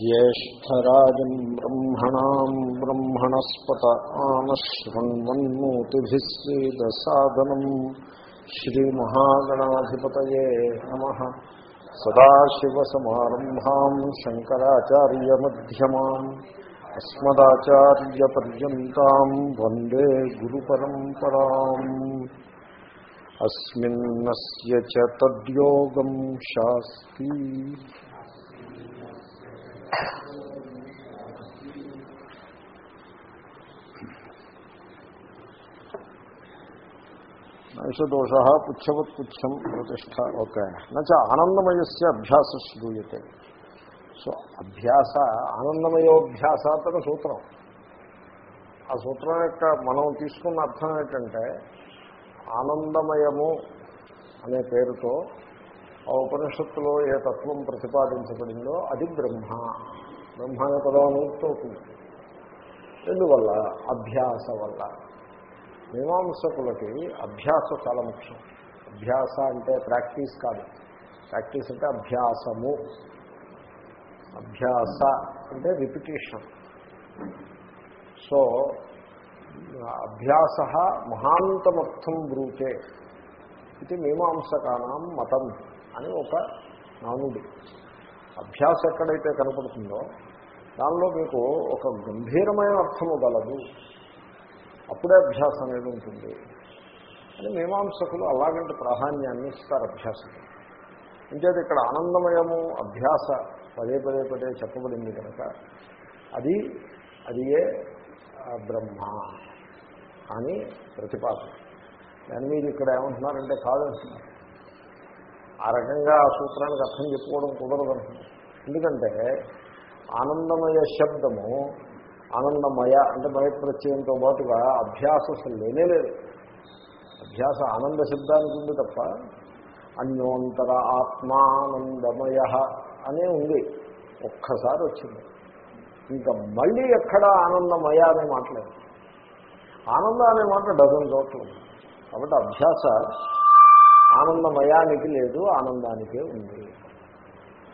ज्येष्ठराजम् ब्रह्मणाम् ब्रह्मणस्पत आनशृण्वन्नोतिभिः सीदसादनम् श्रीमहागणाधिपतये नमः सदाशिवसमारम्भाम् शङ्कराचार्यमध्यमाम् अस्मदाचार्यपर्यन्ताम् वन्दे गुरुपरम्पराम् अस्मिन्नस्य च तद्योगम् शास्ति నైషదోష పుచ్చవత్ పుచ్చం ప్రతిష్ట ఓకే నచ ఆనందమయస్య అభ్యాస శ్రూయతే. సో అభ్యాస ఆనందమయోభ్యాసాతన సూత్రం. ఆ సూత్రం యొక్క మనం తీసుకున్న అర్థం ఏంటంటే ఆనందమయము అనే పేరుతో ఆ ఉపనిషత్తులో ఏ తత్వం ప్రతిపాదించబడిందో అది బ్రహ్మ. బ్రహ్మ అనే పదం అవుతుంది ఎందువల్ల? అభ్యాస వల్ల. మీమాంసకులకి అభ్యాస చాలా ముఖ్యం. అభ్యాస అంటే ప్రాక్టీస్ కాదు. ప్రాక్టీస్ అంటే అభ్యాసము. అభ్యాస అంటే రిపిటేషన్. సో అభ్యాస మహాంతమర్థం బ్రూతే. ఇది మీమాంసకానం మతం. అని ఒక నానుడి. అభ్యాస ఎక్కడైతే కనపడుతుందో దానిలో మీకు ఒక గంభీరమైన అర్థము గలదు. అప్పుడే అభ్యాసం అనేది ఉంటుంది. అని మీమాంసకులు అలాగంటే ప్రాధాన్యాన్ని ఇస్తారు అభ్యాసం అంచేది ఇక్కడ ఆనందమయము అభ్యాస పదే పదే పదే చెప్పబడింది కనుక అది అది ఏ బ్రహ్మ అని ప్రతిపాదన. దాని మీద ఇక్కడ ఏమంటున్నారంటే కాదంటున్నారు ఆ రకంగా ఆ సూత్రానికి అర్థం చెప్పుకోవడం కుదరదు ఎందుకంటే ఆనందమయ శబ్దము ఆనందమయ అంటే మయప్రత్యయంతో పాటుగా అభ్యాస అసలు లేనే లేదు. అభ్యాస ఆనంద శబ్దానికి ఉంది తప్ప అన్యోంతర ఆత్మానందమయ అనే ఉంది. ఒక్కసారి వచ్చింది. ఇంకా మళ్ళీ ఎక్కడ ఆనందమయ అనే మాట్లాడు? ఆనంద అనే మాట డజన్ చోట్ల కాబట్టి అభ్యాస ఆనందమయానికి లేదు ఆనందానికే ఉంది.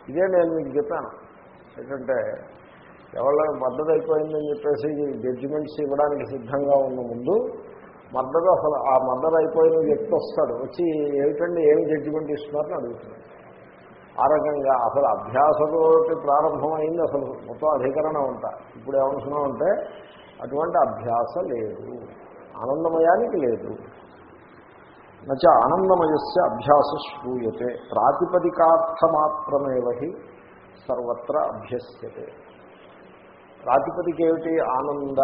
ఇదే నేను మీకు చెప్పాను. ఏంటంటే ఎవరి మద్దతు అయిపోయిందని చెప్పేసి జడ్జిమెంట్స్ ఇవ్వడానికి సిద్ధంగా ఉన్న ముందు మద్దతు అసలు ఆ మద్దతు అయిపోయిన వ్యక్తి వస్తాడు. వచ్చి ఏమిటండి ఏమి జడ్జిమెంట్ ఇస్తున్నారని అడుగుతున్నాడు ఆ రకంగా అసలు అభ్యాసంతో ప్రారంభమైంది అసలు మొత్తం అధికరణ ఉంటా ఇప్పుడు ఏమనుకున్నామంటే అటువంటి అభ్యాస లేదు. ఆనందమయానికి లేదు. నచ ఆనందమయస్య అభ్యాస శ్రూయతే. ప్రాతిపదికార్థమాత్రమేవ హి సర్వత్ర అభ్యస్యతే. ప్రాతిపదిక ఏమిటి ఆనంద?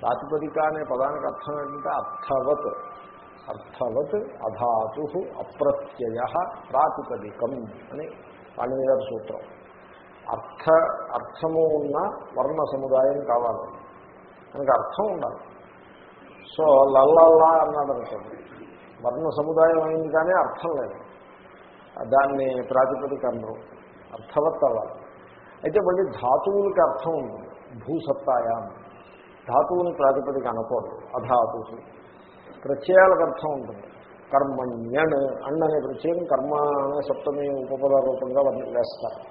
ప్రాతిపదిక అనే పదానికి అర్థం ఏంటంటే అర్థవత్. అర్థవత్ అధాతు అప్రత్యయ ప్రాతిపదికం అని పాణిని సూత్రం. అర్థ అర్థము ఉన్న వర్ణ సముదాయం కావాలి. మనకి అర్థం ఉండాలి. సో లల్లల్లా అన్నాడు అనుకోండి. వర్ణ సముదాయం అయింది కానీ అర్థం లేదు. దాన్ని ప్రాతిపదిక అన్నారు అర్థవత్ అవ్వాలి. అయితే మళ్ళీ ధాతువులకి అర్థం ఉంది. భూసత్తాయా. ధాతువుని ప్రాతిపదిక అనకూడదు. అధాతు ప్రత్యయాలకు అర్థం ఉంటుంది. కర్మణ్యణ్ అన్న అనే ప్రత్యయం కర్మ అనే సప్తమి ఉపపద రూపంగా వేస్తారు.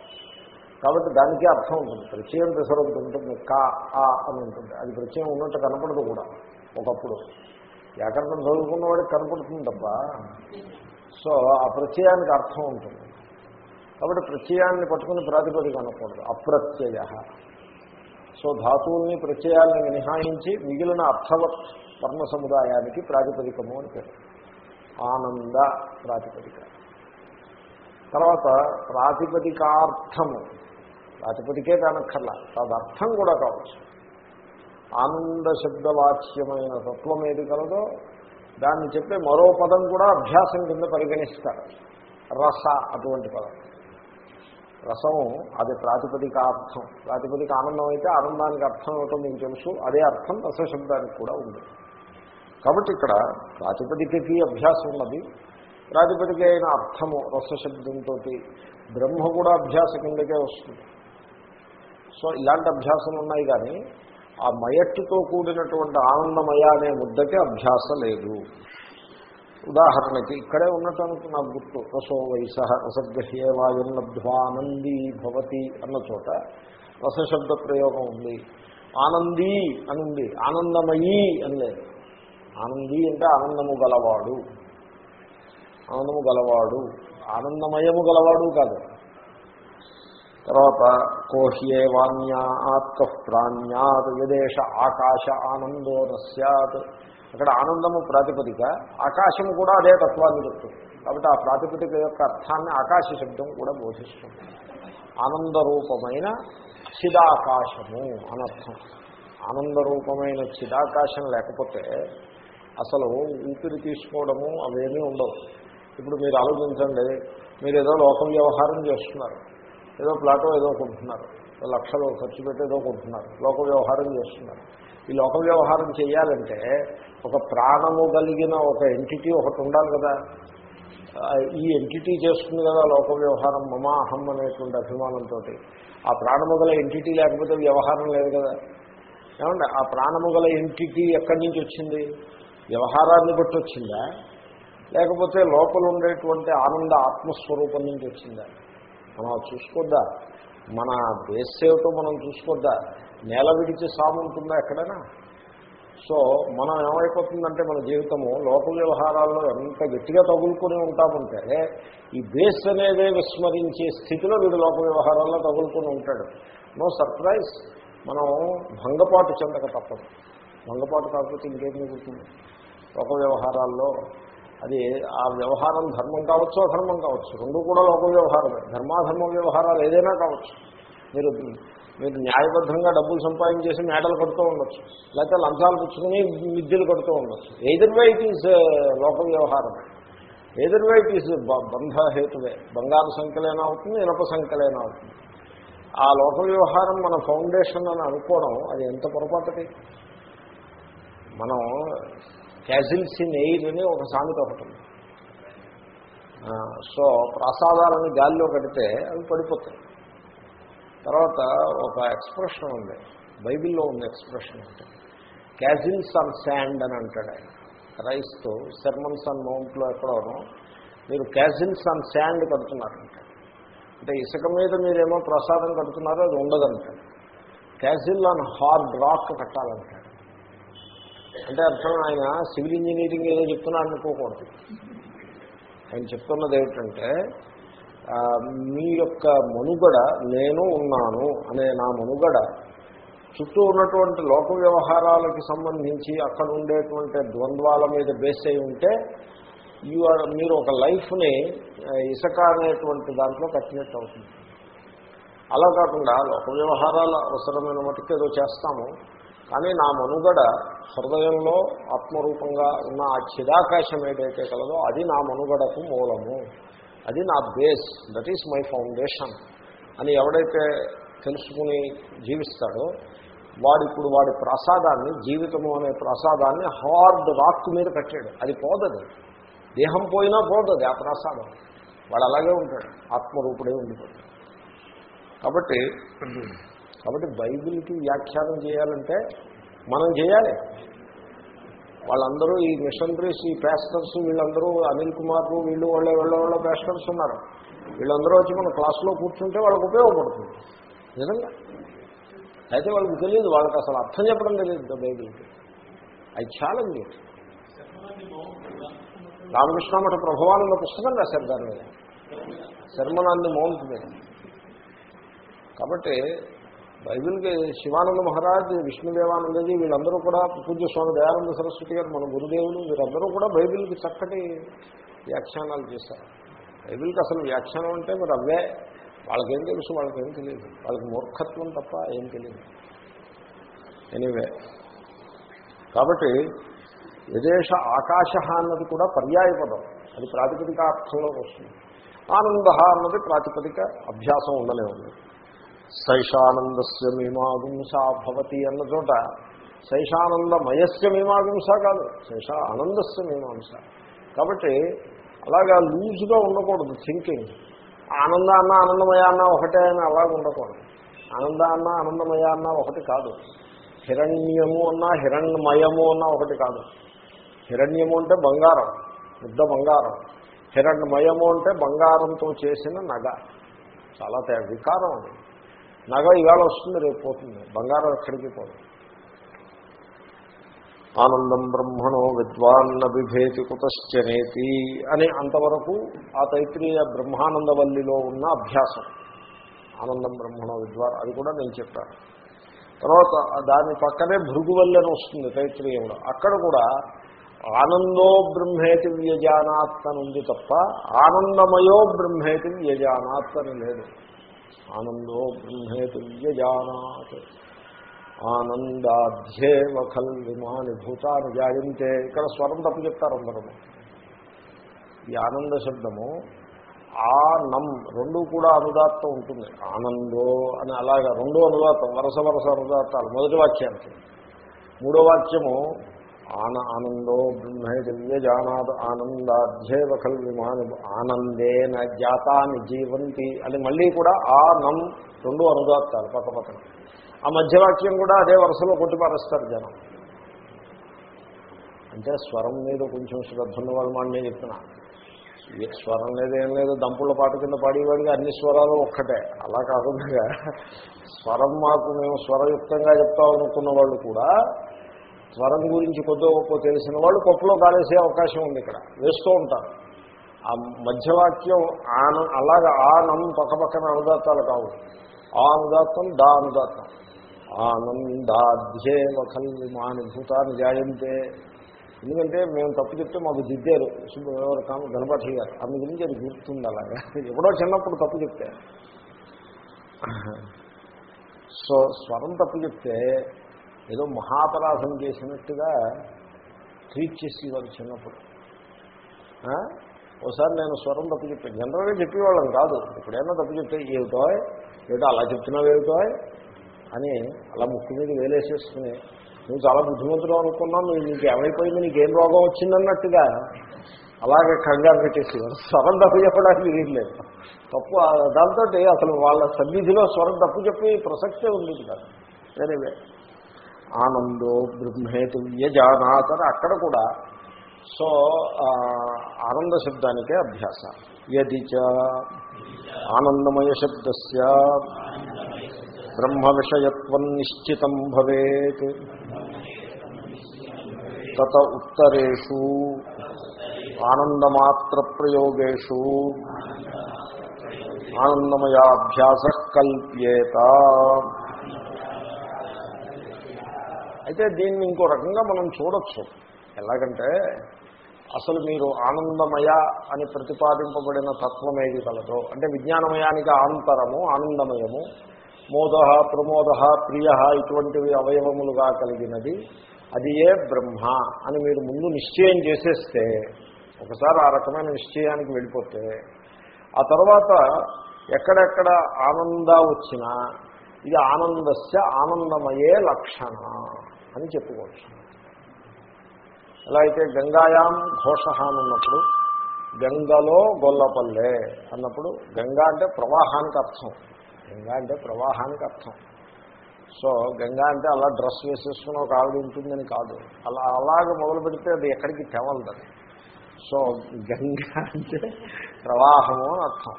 కాబట్టి దానికి అర్థం ఉంటుంది. ప్రత్యయం దశరథి ఉంటుంది. కా ఆ అని ఉంటుంది. అది ప్రత్యయం ఉన్నట్టు కనపడదు కూడా. ఒకప్పుడు. వ్యాకరణం చదువుకున్న వాడికి కనపడుతుంది తప్ప సో ఆ ప్రత్యయానికి అర్థం ఉంటుంది. కాబట్టి ప్రత్యయాన్ని పట్టుకుని ప్రాతిపదిక అనకూడదు. అప్రత్యయ. సో ధాతువుల్ని ప్రత్యయాల్ని మినహాయించి మిగిలిన అర్థవత్ వర్ణ సముదాయానికి ప్రాతిపదికము అని పేరు. ఆనంద ప్రాతిపదిక. తర్వాత ప్రాతిపదికార్థము. ప్రాతిపదికే కానక్కర్లా తదర్థం కూడా కావచ్చు. ఆనంద శబ్దవాచ్యమైన తత్వం ఏది కలదో దాన్ని చెప్పే మరో పదం కూడా అభ్యాసం కింద పరిగణిస్తారు. రస అటువంటి పదం. రసం అది ప్రాతిపదిక అర్థం. ప్రాతిపదిక ఆనందం అయితే ఆనందానికి అర్థం అవటం మీకు తెలుసు. అదే అర్థం రసశబ్దానికి కూడా ఉంది. కాబట్టి ఇక్కడ ప్రాతిపదికకి అభ్యాసం ఉన్నది. ప్రాతిపదిక అయిన అర్థము రసశబ్దంతో బ్రహ్మ కూడా అభ్యాస కిందకే వస్తుంది. సో ఇలాంటి అభ్యాసం ఉన్నాయి కానీ ఆ మయట్టుతో కూడినటువంటి ఆనందమయ అనే ముద్దకే అభ్యాస లేదు. ఉదాహరణకి ఇక్కడే ఉన్నట్టు అనుకు నాకు గుర్తు. రసో వయస రసగ్రహ్యేవాయం లబ్ధ్వానందీ భవతి అన్న చోట రసశబ్ద ప్రయోగం ఉంది. ఆనందీ అని ఉంది ఆనందమయీ అని లేదు ఆనందీ అంటే ఆనందము గలవాడు. ఆనందము గలవాడు. ఆనందమయము గలవాడు కాదు. తర్వాత కోహ్యే వాణ్యాత్ ప్రాణ్యాత్ యదేశ ఆకాశ ఆనందో నస్యాత్ అక్కడ ఆనందము ప్రాతిపదిక ఆకాశము కూడా అదే తత్వాన్ని చెప్తుంది. కాబట్టి ఆ ప్రాతిపదిక యొక్క అర్థాన్ని ఆకాశ శబ్దం కూడా బోధిస్తుంది. ఆనందరూపమైన చిదాకాశము అనర్థం. ఆనందరూపమైన చిదాకాశం లేకపోతే అసలు ఊపిరి తీసుకోవడము అవేమీ ఉండవు. ఇప్పుడు మీరు ఆలోచించండి మీరు ఏదో లోకం వ్యవహారం చేస్తున్నారు. ఏదో ప్లాటో ఏదో కొంటున్నారు. లక్షలు ఖర్చు పెట్టి ఏదో కొంటున్నారు. లోక వ్యవహారం చేస్తున్నారు. ఈ లోక వ్యవహారం చేయాలంటే ఒక ప్రాణము కలిగిన ఒక ఎంటిటీ ఒకటి ఉండాలి కదా. ఈ ఎంటిటీ చేస్తుంది కదా లోక వ్యవహారం మమాహం అనేటువంటి అభిమానంతో ఆ ప్రాణము గల ఎంటిటీ లేకపోతే వ్యవహారం లేదు కదా. ఏమంటే ఆ ప్రాణము గల ఎంటిటీ ఎక్కడి నుంచి వచ్చింది? వ్యవహారాన్ని బట్టి వచ్చిందా? లేకపోతే లోపల ఉండేటువంటి ఆనంద ఆత్మస్వరూపం నుంచి వచ్చిందా? మనం చూసుకోద్దా? మన బేస్ ఏమిటో మనం చూసుకోద్దా? నేల విడిచి సాము ఉంటుందా ఎక్కడైనా? సో మనం ఏమైపోతుందంటే మన జీవితము లోకల్ వ్యవహారాల్లో ఎంత గట్టిగా తగులుకొని ఉంటామంటే ఈ బేస్ అనేదే విస్మరించే స్థితిలో వీడు లోక వ్యవహారాల్లో తగులుకొని ఉంటాడు. No surprise. మనం భంగపాటు చెందక తప్పదు. భంగపాటు కాకపోతే ఇంకేం మిగులుతుంది లోక వ్యవహారాల్లో అది ఆ వ్యవహారం ధర్మం కావచ్చు అధర్మం కావచ్చు. రెండు కూడా లోక వ్యవహారమే. ధర్మాధర్మ వ్యవహారాలు ఏదైనా కావచ్చు. మీరు మీరు న్యాయబద్ధంగా డబ్బులు సంపాదించేసి మేడలు కడుతూ ఉండొచ్చు. లేకపోతే లంచాలు పుచ్చుకుని విద్యలు కడుతూ ఉండొచ్చు. ఎయిదర్ ఇట్ ఈజ్ లోక వ్యవహారం. ఎయిదర్ ఇట్ ఈజ్ బంధహేతువే బంగారు సంఖ్యలైనా అవుతుంది ఇనప సంఖ్యలైనా అవుతుంది. ఆ లోక వ్యవహారం మన ఫౌండేషన్ అని అనుకోవడం అది ఎంత పొరపాటుది? మనం క్యాజిల్స్ ఇన్ ఎయిర్ అని ఒక సామెత ఒకటి ఉంది. సో ప్రసాదాలను గాలిలో కడితే అవి పడిపోతాయి. తర్వాత ఒక ఎక్స్ప్రెషన్ ఉంది. బైబిల్లో ఉంది ఎక్స్ప్రెషన్ అంటే క్యాజిల్స్ ఆన్ శాండ్ అని అంటాడు ఆయన. క్రైస్తు సెర్మన్స్ ఆన్ మౌంట్లో ఎక్కడోనో మీరు క్యాజిల్స్ ఆన్ శాండ్ కడుతున్నారంట అంటే ఇసుక మీద మీరేమో ప్రసాదం కడుతున్నారో అది ఉండదంటాడు. క్యాజిల్ ఆన్ హార్డ్ రాక్ కట్టాలంటాడు. అంటే అర్థం ఆయన సివిల్ ఇంజనీరింగ్ ఏదో చెప్తున్నాడు అనుకోకూడదు. ఆయన చెప్తున్నది ఏమిటంటే మీ యొక్క మనుగడ నేను ఉన్నాను అనే నా మనుగడ. చుట్టూ ఉన్నటువంటి లోక వ్యవహారాలకి సంబంధించి అక్కడ ఉండేటువంటి ద్వంద్వాల మీద బేస్ అయి ఉంటే యు ఆర్ మీరు ఒక లైఫ్ని ఇసక అనేటువంటి దాంట్లో కట్టినట్టు అవుతుంది. అలా కాకుండా లోక వ్యవహారాలు అవసరమైన మటుకు ఏదో చేస్తాము. కానీ నా మనుగడ హృదయంలో ఆత్మరూపంగా ఉన్న ఆ చిదాకాశం ఏదైతే కలదో అది నా మనుగడకు మూలము. అది నా base that is my foundation అని ఎవడైతే తెలుసుకుని జీవిస్తాడో వాడు ఇప్పుడు వాడి ప్రసాదాన్ని జీవితము అనే ప్రసాదాన్ని హార్డ్ రాక్ మీద కట్టాడు అది పోదది. దేహం పోయినా పోదది ఆ ప్రసాదం. వాడు అలాగే ఉంటాడు. ఆత్మరూపుడే ఉండిపోతాడు. కాబట్టి కాబట్టి బైబిల్కి వ్యాఖ్యానం చేయాలంటే మనం చేయాలి. వాళ్ళందరూ ఈ మిషనరీస్ ఈ పేస్టర్స్ వీళ్ళందరూ అనిల్ కుమార్ వీళ్ళు వాళ్ళ వాళ్ళ వాళ్ళ పేస్టర్స్ ఉన్నారు. వీళ్ళందరూ వచ్చి మన క్లాస్లో కూర్చుంటే వాళ్ళకి ఉపయోగపడుతుంది. నిజంగా? అయితే వాళ్ళకి తెలియదు వాళ్ళకి అసలు అర్థం చెప్పడం తెలియదు బైబిల్కి. అది ఛాలెంజ్ ఇట్ రామకృష్ణమఠ ప్రభావానంద పుస్తకం రాశారు దాని మీద. శర్మనాన్ని మౌంట్ మీద. కాబట్టి బైబిల్కి శివానంద మహారాజ్ విష్ణుదేవానందజీ వీళ్ళందరూ కూడా పూజ్య స్వామి దయానంద సరస్వతి గారు మన గురుదేవులు వీరందరూ కూడా బైబిల్కి చక్కటి వ్యాఖ్యానాలు చేశారు. బైబిల్కి అసలు వ్యాఖ్యానం అంటే మరి అవే. వాళ్ళకేం తెలుసు వాళ్ళకేం తెలియదు. వాళ్ళకి మూర్ఖత్వం తప్ప ఏం తెలియదు. ఎనీవే. కాబట్టి విదేశ ఆకాశ అన్నది కూడా పర్యాయ పదం. అది ప్రాతిపదిక అర్థంలోకి వస్తుంది. ఆనంద అన్నది ప్రాతిపదిక అభ్యాసం ఉండలే ఉంది శైషానందస్య మీమాగుంసా భవతి అన్న చోట శైషానందమయస్య మీమాగుంస కాదు శైషా ఆనందస్య మీమాంస. కాబట్టి అలాగా లూజ్గా ఉండకూడదు థింకింగ్ ఆనంద అన్న ఆనందమయ అన్న ఒకటే అని అలాగ ఉండకూడదు. ఆనంద అన్న ఆనందమయ అన్న ఒకటి కాదు. హిరణ్యము అన్న హిరణ్మయము అన్న ఒకటి కాదు. హిరణ్యము అంటే బంగారం పెద్ద బంగారం. హిరణ్మయము అంటే బంగారంతో చేసిన నగ. చాలా తే వికారం అది. నగ ఇవాళ వస్తుంది రేపు పోతుంది. బంగారం ఎక్కడికి పోదు. ఆనందం బ్రహ్మణో విద్వాన్న బిభేతి కుతశ్చనేతి అని అంతవరకు ఆ తైత్రీయ బ్రహ్మానందవల్లిలో ఉన్న అభ్యాసం. ఆనందం బ్రహ్మణో విద్వాన్ అది కూడా నేను చెప్పాను. తర్వాత దాని పక్కనే భృగువల్లి అని వస్తుంది తైత్రీయంలో అక్కడ కూడా ఆనందో బ్రహ్మేతి వ్యజానాత్ అని ఉంది తప్ప ఆనందమయో బ్రహ్మేతి వ్యజానాత్ అని లేదు. ఆనందో బ్రహ్మేతు వ్యజానాత్ ఆనందాధ్యేవ ఖల్ విమాని భూతాన్ని జాయంతే. ఇక్కడ స్వరం తప్పు చెప్తారు అందరూ. ఈ ఆనంద శబ్దము ఆ నం రెండు కూడా అనుదాత్తం ఉంటుంది. ఆనందో అని అలాగా రెండో అనుదాత్తం వరస వరస అనుదాత్తాలు. మొదటి వాక్యానికి. మూడో వాక్యము ఆన ఆనందో బ్రహ్మే దివ్య జానాద్ ఆనందాధ్యేవ ఖల్ విమాని ఆనందేన జాతాని జీవంతి అని మళ్ళీ కూడా ఆ నం రెండు అనుదాత్తాలు పక్క పక్కన. ఆ మధ్యవాక్యం కూడా అదే వరుసలో కొట్టిపారేస్తారు జనం. అంటే స్వరం మీద కొంచెం శ్రద్ధ ఉన్న వాళ్ళు మాట నేను చెప్తున్నా ఏ స్వరం లేదు ఏం లేదు దంపుల పాట కింద పాడేవాడిగా అన్ని స్వరాలు ఒక్కటే. అలా కాకుండా స్వరం మాకు మేము స్వరయుక్తంగా చెప్తామనుకున్న వాళ్ళు కూడా స్వరం గురించి కొద్దో గొప్ప తెలిసిన వాళ్ళు పప్పులో కాలేసే అవకాశం ఉంది ఇక్కడ. వేస్తూ ఉంటారు. ఆ మధ్యవాక్యం ఆన అలాగా ఆనం పక్క పక్కన అనుదాత్తాలు కావు. ఆ అనుదాత్తం దా అనుదాత్తం. ఆనందాధ్యేవ ఖల్వి మాని భూతాన్ని జాయంతే. ఎందుకంటే మేము తప్పు చెప్తే మాకు దిద్దారు. ఎవరు కాము గణపతి గారు. అందు గురించి అది గుర్తుంది అలాగా. ఎప్పుడో చిన్నప్పుడు తప్పు చెప్తే. సో స్వరం తప్పు చెప్తే ఏదో మహాపరాధం చేసినట్టుగా ట్రీట్ చేసేవారు చిన్నప్పుడు. ఒకసారి నేను స్వరం తప్పు చెప్పాను జనరల్గా చెప్పేవాళ్ళం కాదు. ఎప్పుడైనా తప్పు చెప్తే ఏమిటో ఏమిటో అలా చెప్తున్నావు ఏమిటో అని అలా ముక్కు మీద వేలేసేసుకుని నువ్వు చాలా బుద్ధిమంతుడు అనుకున్నావు. నువ్వు నీకు ఏమైపోయింది? నీకేం రోగం వచ్చిందన్నట్టుగా అలాగే కంగారు పెట్టేసేవారు. స్వరం తప్పు చెప్పడానికి వీల్లేదు. తప్పు ఆ- దాంతో అసలు వాళ్ళ సన్నిధిలో స్వరం తప్పు చెప్పి ప్రసక్తే ఉంది కదా. ఎనివే ఆనందో బ్రహ్మేతు వ్యజానాతని అక్కడ కూడా సో ఆనంద శబ్దానికే అభ్యాస. యది చ ఆనందమయ శబ్దస్య. బ్రహ్మ విషయత్వం నిశ్చితం భవేత్. తత ఉత్తరేషు. ఆనందమాత్ర ప్రయోగేషు. ఆనందమయాభ్యాస కల్ప్యేత. అయితే దీన్ని ఇంకో రకంగా మనం చూడొచ్చు. ఎలాగంటే అసలు మీరు ఆనందమయ అని ప్రతిపాదింపబడిన తత్వం ఏది కలదో అంటే విజ్ఞానమయానికి ఆంతరము ఆనందమయము మోద ప్రమోద ప్రియ ఇటువంటివి అవయవములుగా కలిగినది అది ఏ బ్రహ్మ అని మీరు ముందు నిశ్చయం చేసేస్తే ఒకసారి ఆ రకమైన నిశ్చయానికి వెళ్ళిపోతే ఆ తర్వాత ఎక్కడెక్కడ ఆనంద వచ్చినా ఇది ఆనందస్య ఆనందమయే లక్షణ. అని చెప్పుకోవచ్చు. ఎలా అయితే గంగాయాం ఘోష అన్నప్పుడు గంగలో గొల్లపల్లె అన్నప్పుడు గంగా అంటే ప్రవాహానికి అర్థం. గంగా అంటే ప్రవాహానికి అర్థం. సో గంగా అంటే అలా డ్రెస్ వేసేసుకుని ఒక ఆవిడ ఉంటుందని కాదు. అలా అలాగే మొదలు పెడితే అది ఎక్కడికి తెవలదు సో గంగా అంటే ప్రవాహము అని అర్థం.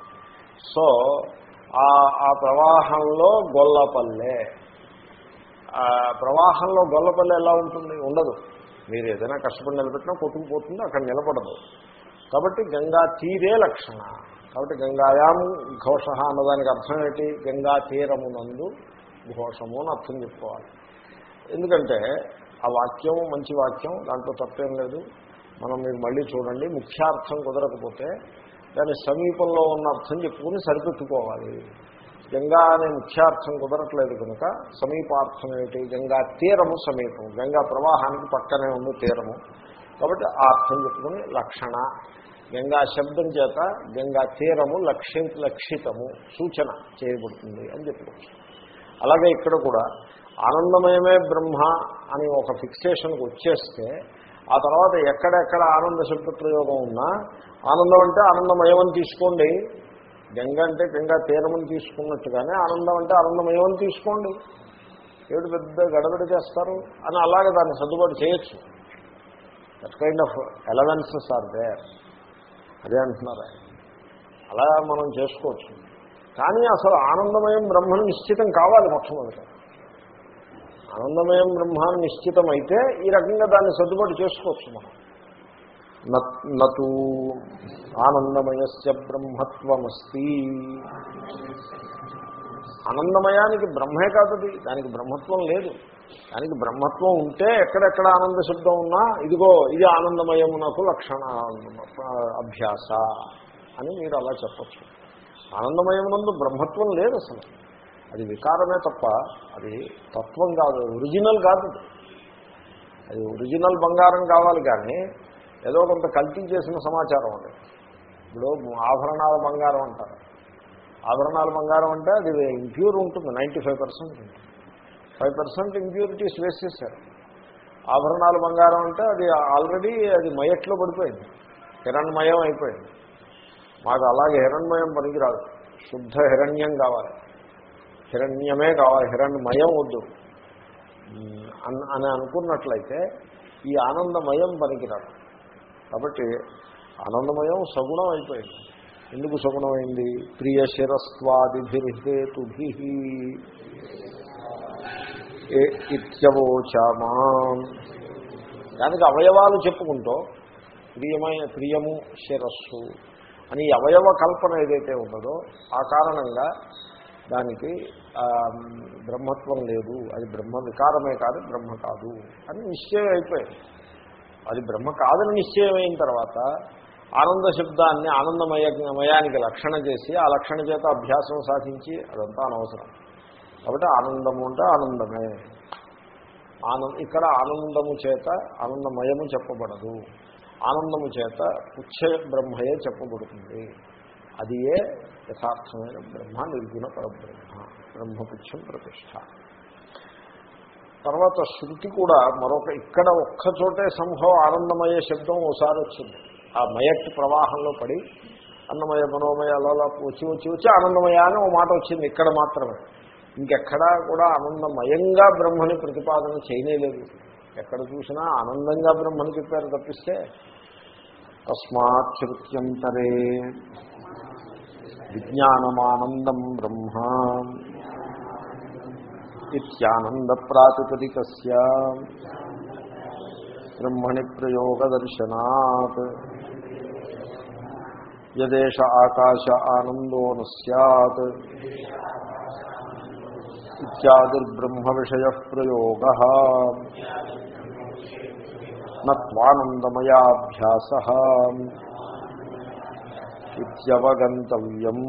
సో ఆ ఆ ప్రవాహంలో గొల్లపల్లె ప్రవాహంలో గొల్లపల్లె ఎలా ఉంటుంది? ఉండదు. మీరు ఏదైనా కష్టపడి నిలబెట్టినా కొట్టుకుపోతుంది అక్కడ నిలబడదు. కాబట్టి గంగా తీరే లక్షణ. కాబట్టి గంగాయాం ఘోష అన్నదానికి అర్థం ఏంటి? గంగా తీరమునందు ఘోషము అని అర్థం చెప్పుకోవాలి. ఎందుకంటే ఆ వాక్యం మంచి వాక్యం దాంట్లో తప్పేం లేదు. మనం మీరు మళ్ళీ చూడండి ముఖ్యార్థం కుదరకపోతే దాని సమీపంలో ఉన్న అర్థం చెప్పుకుని సరిపెట్టుకోవాలి. గంగా అనే ముఖ్యార్థం కుదరట్లేదు కనుక సమీపార్థం ఏమిటి గంగా తీరము సమీపం గంగా ప్రవాహానికి పక్కనే ఉంది తీరము. కాబట్టి ఆ అర్థం చెప్పుకుని లక్షణ. గంగా శబ్దం చేత గంగా తీరము లక్ష్య లక్షితము సూచన చేయబడుతుంది అని చెప్పుకోవచ్చు అలాగే ఇక్కడ కూడా ఆనందమయమే బ్రహ్మ అని ఒక ఫిక్సేషన్కి వచ్చేస్తే ఆ తర్వాత ఎక్కడెక్కడ ఆనంద శబ్ద ప్రయోగం ఉన్నా ఆనందం అంటే ఆనందమయమని తీసుకోండి. గంగ అంటే గంగా తీరమని తీసుకున్నట్టుగానే ఆనందం అంటే ఆనందమయమని తీసుకోండి. ఏడు పెద్ద గడబడి చేస్తారు? అని అలాగే దాన్ని సర్దుబాటు చేయొచ్చు. That kind of allowances are there అదే అంటున్నారు అలా మనం చేసుకోవచ్చు. కానీ అసలు ఆనందమయం బ్రహ్మను నిశ్చితం కావాలి మొట్టమొదట. ఆనందమయం బ్రహ్మాన్ని నిశ్చితం అయితే ఈ రకంగా దాన్ని సర్దుబాటు చేసుకోవచ్చు మనం. నూ ఆనందమయస్య బ్రహ్మత్వమస్తి. ఆనందమయానికి బ్రహ్మే కాదది దానికి బ్రహ్మత్వం లేదు. దానికి బ్రహ్మత్వం ఉంటే ఎక్కడెక్కడ ఆనంద శబ్దం ఉన్నా ఇదిగో ఇది ఆనందమయమునకు లక్షణ అభ్యాస అని మీరు అలా చెప్పచ్చు. ఆనందమయమునందు బ్రహ్మత్వం లేదు అసలు. అది వికారమే తప్ప అది తత్వం కాదు ఒరిజినల్ కాదు. అది ఒరిజినల్ బంగారం కావాలి కానీ ఏదో కొంత కల్తీ చేసిన సమాచారం అది. ఇప్పుడు ఆభరణాల బంగారం అంటారు. ఆభరణాల బంగారం అంటే అది ఇంప్యూర్ ఉంటుంది ninety five percent five percent impurities వేసేసారు ఆభరణాల బంగారం అంటే అది ఆల్రెడీ అది మయట్లో పడిపోయింది. హిరణ్మయం అయిపోయింది. మాకు అలాగే హిరణ్మయం పనికిరాదు. శుద్ధ హిరణ్యం కావాలి. హిరణ్యమే కావాలి హిరణ్మయం వద్దు. అని అనుకున్నట్లయితే ఈ ఆనందమయం పనికిరాదు. కాబట్టి ఆనందమయం సగుణం అయిపోయింది. ఎందుకు సగుణమైంది? ప్రియ శిరస్వాదిభిర్హేతుభి ఇత్యవోచామా. దానికి అవయవాలు చెప్పుకుంటూ ప్రియమైన ప్రియము శిరస్సు అని అవయవ కల్పన ఏదైతే ఉన్నదో ఆ కారణంగా దానికి బ్రహ్మత్వం లేదు. అది బ్రహ్మ వికారమే కాదు బ్రహ్మ కాదు అని నిశ్చయం అయిపోయింది. అది బ్రహ్మ కాదని నిశ్చయమైన తర్వాత ఆనంద శబ్దాన్ని ఆనందమయమయానికి లక్షణ చేసి ఆ లక్షణ చేత అభ్యాసం సాధించి అదంతా అనవసరం. కాబట్టి ఆనందము అంటే ఆనందమే. ఆనంద ఇక్కడ ఆనందము చేత ఆనందమయము చెప్పబడదు. ఆనందము చేత పుచ్చ బ్రహ్మయే చెప్పబడుతుంది. అది ఏ యథార్థమైన బ్రహ్మ నిర్గుణ పరబ్రహ్మ. బ్రహ్మపుచ్చం ప్రతిష్ట. తర్వాత శృతి కూడా మరొక ఇక్కడ ఒక్క చోటే సంభవం ఆనందమయ శబ్దం ఓసారి వచ్చింది. ఆ మయట్ ప్రవాహంలో పడి అన్నమయ మనోమయ అలా వచ్చి వచ్చి వచ్చి ఆనందమయ అని ఓ మాట వచ్చింది ఇక్కడ మాత్రమే. ఇంకెక్కడా కూడా ఆనందమయంగా బ్రహ్మని ప్రతిపాదన చేయనేలేదు. ఎక్కడ చూసినా ఆనందంగా బ్రహ్మని చెప్పారు తప్పిస్తే తస్మాత్ శృత్యంతరే విజ్ఞానమానందం బ్రహ్మ. ఇత్యానంద ప్రాతిపదికస్య బ్రహ్మణి ప్రయోగదర్శనాత్ యదేష ఆకాశ ఆనందో న సత్ ఇత్యాదిర్బ్రహ్మ విషయ ప్రయోగ నత్వానందమయాభ్యాస ఇత్యవగంతవ్యం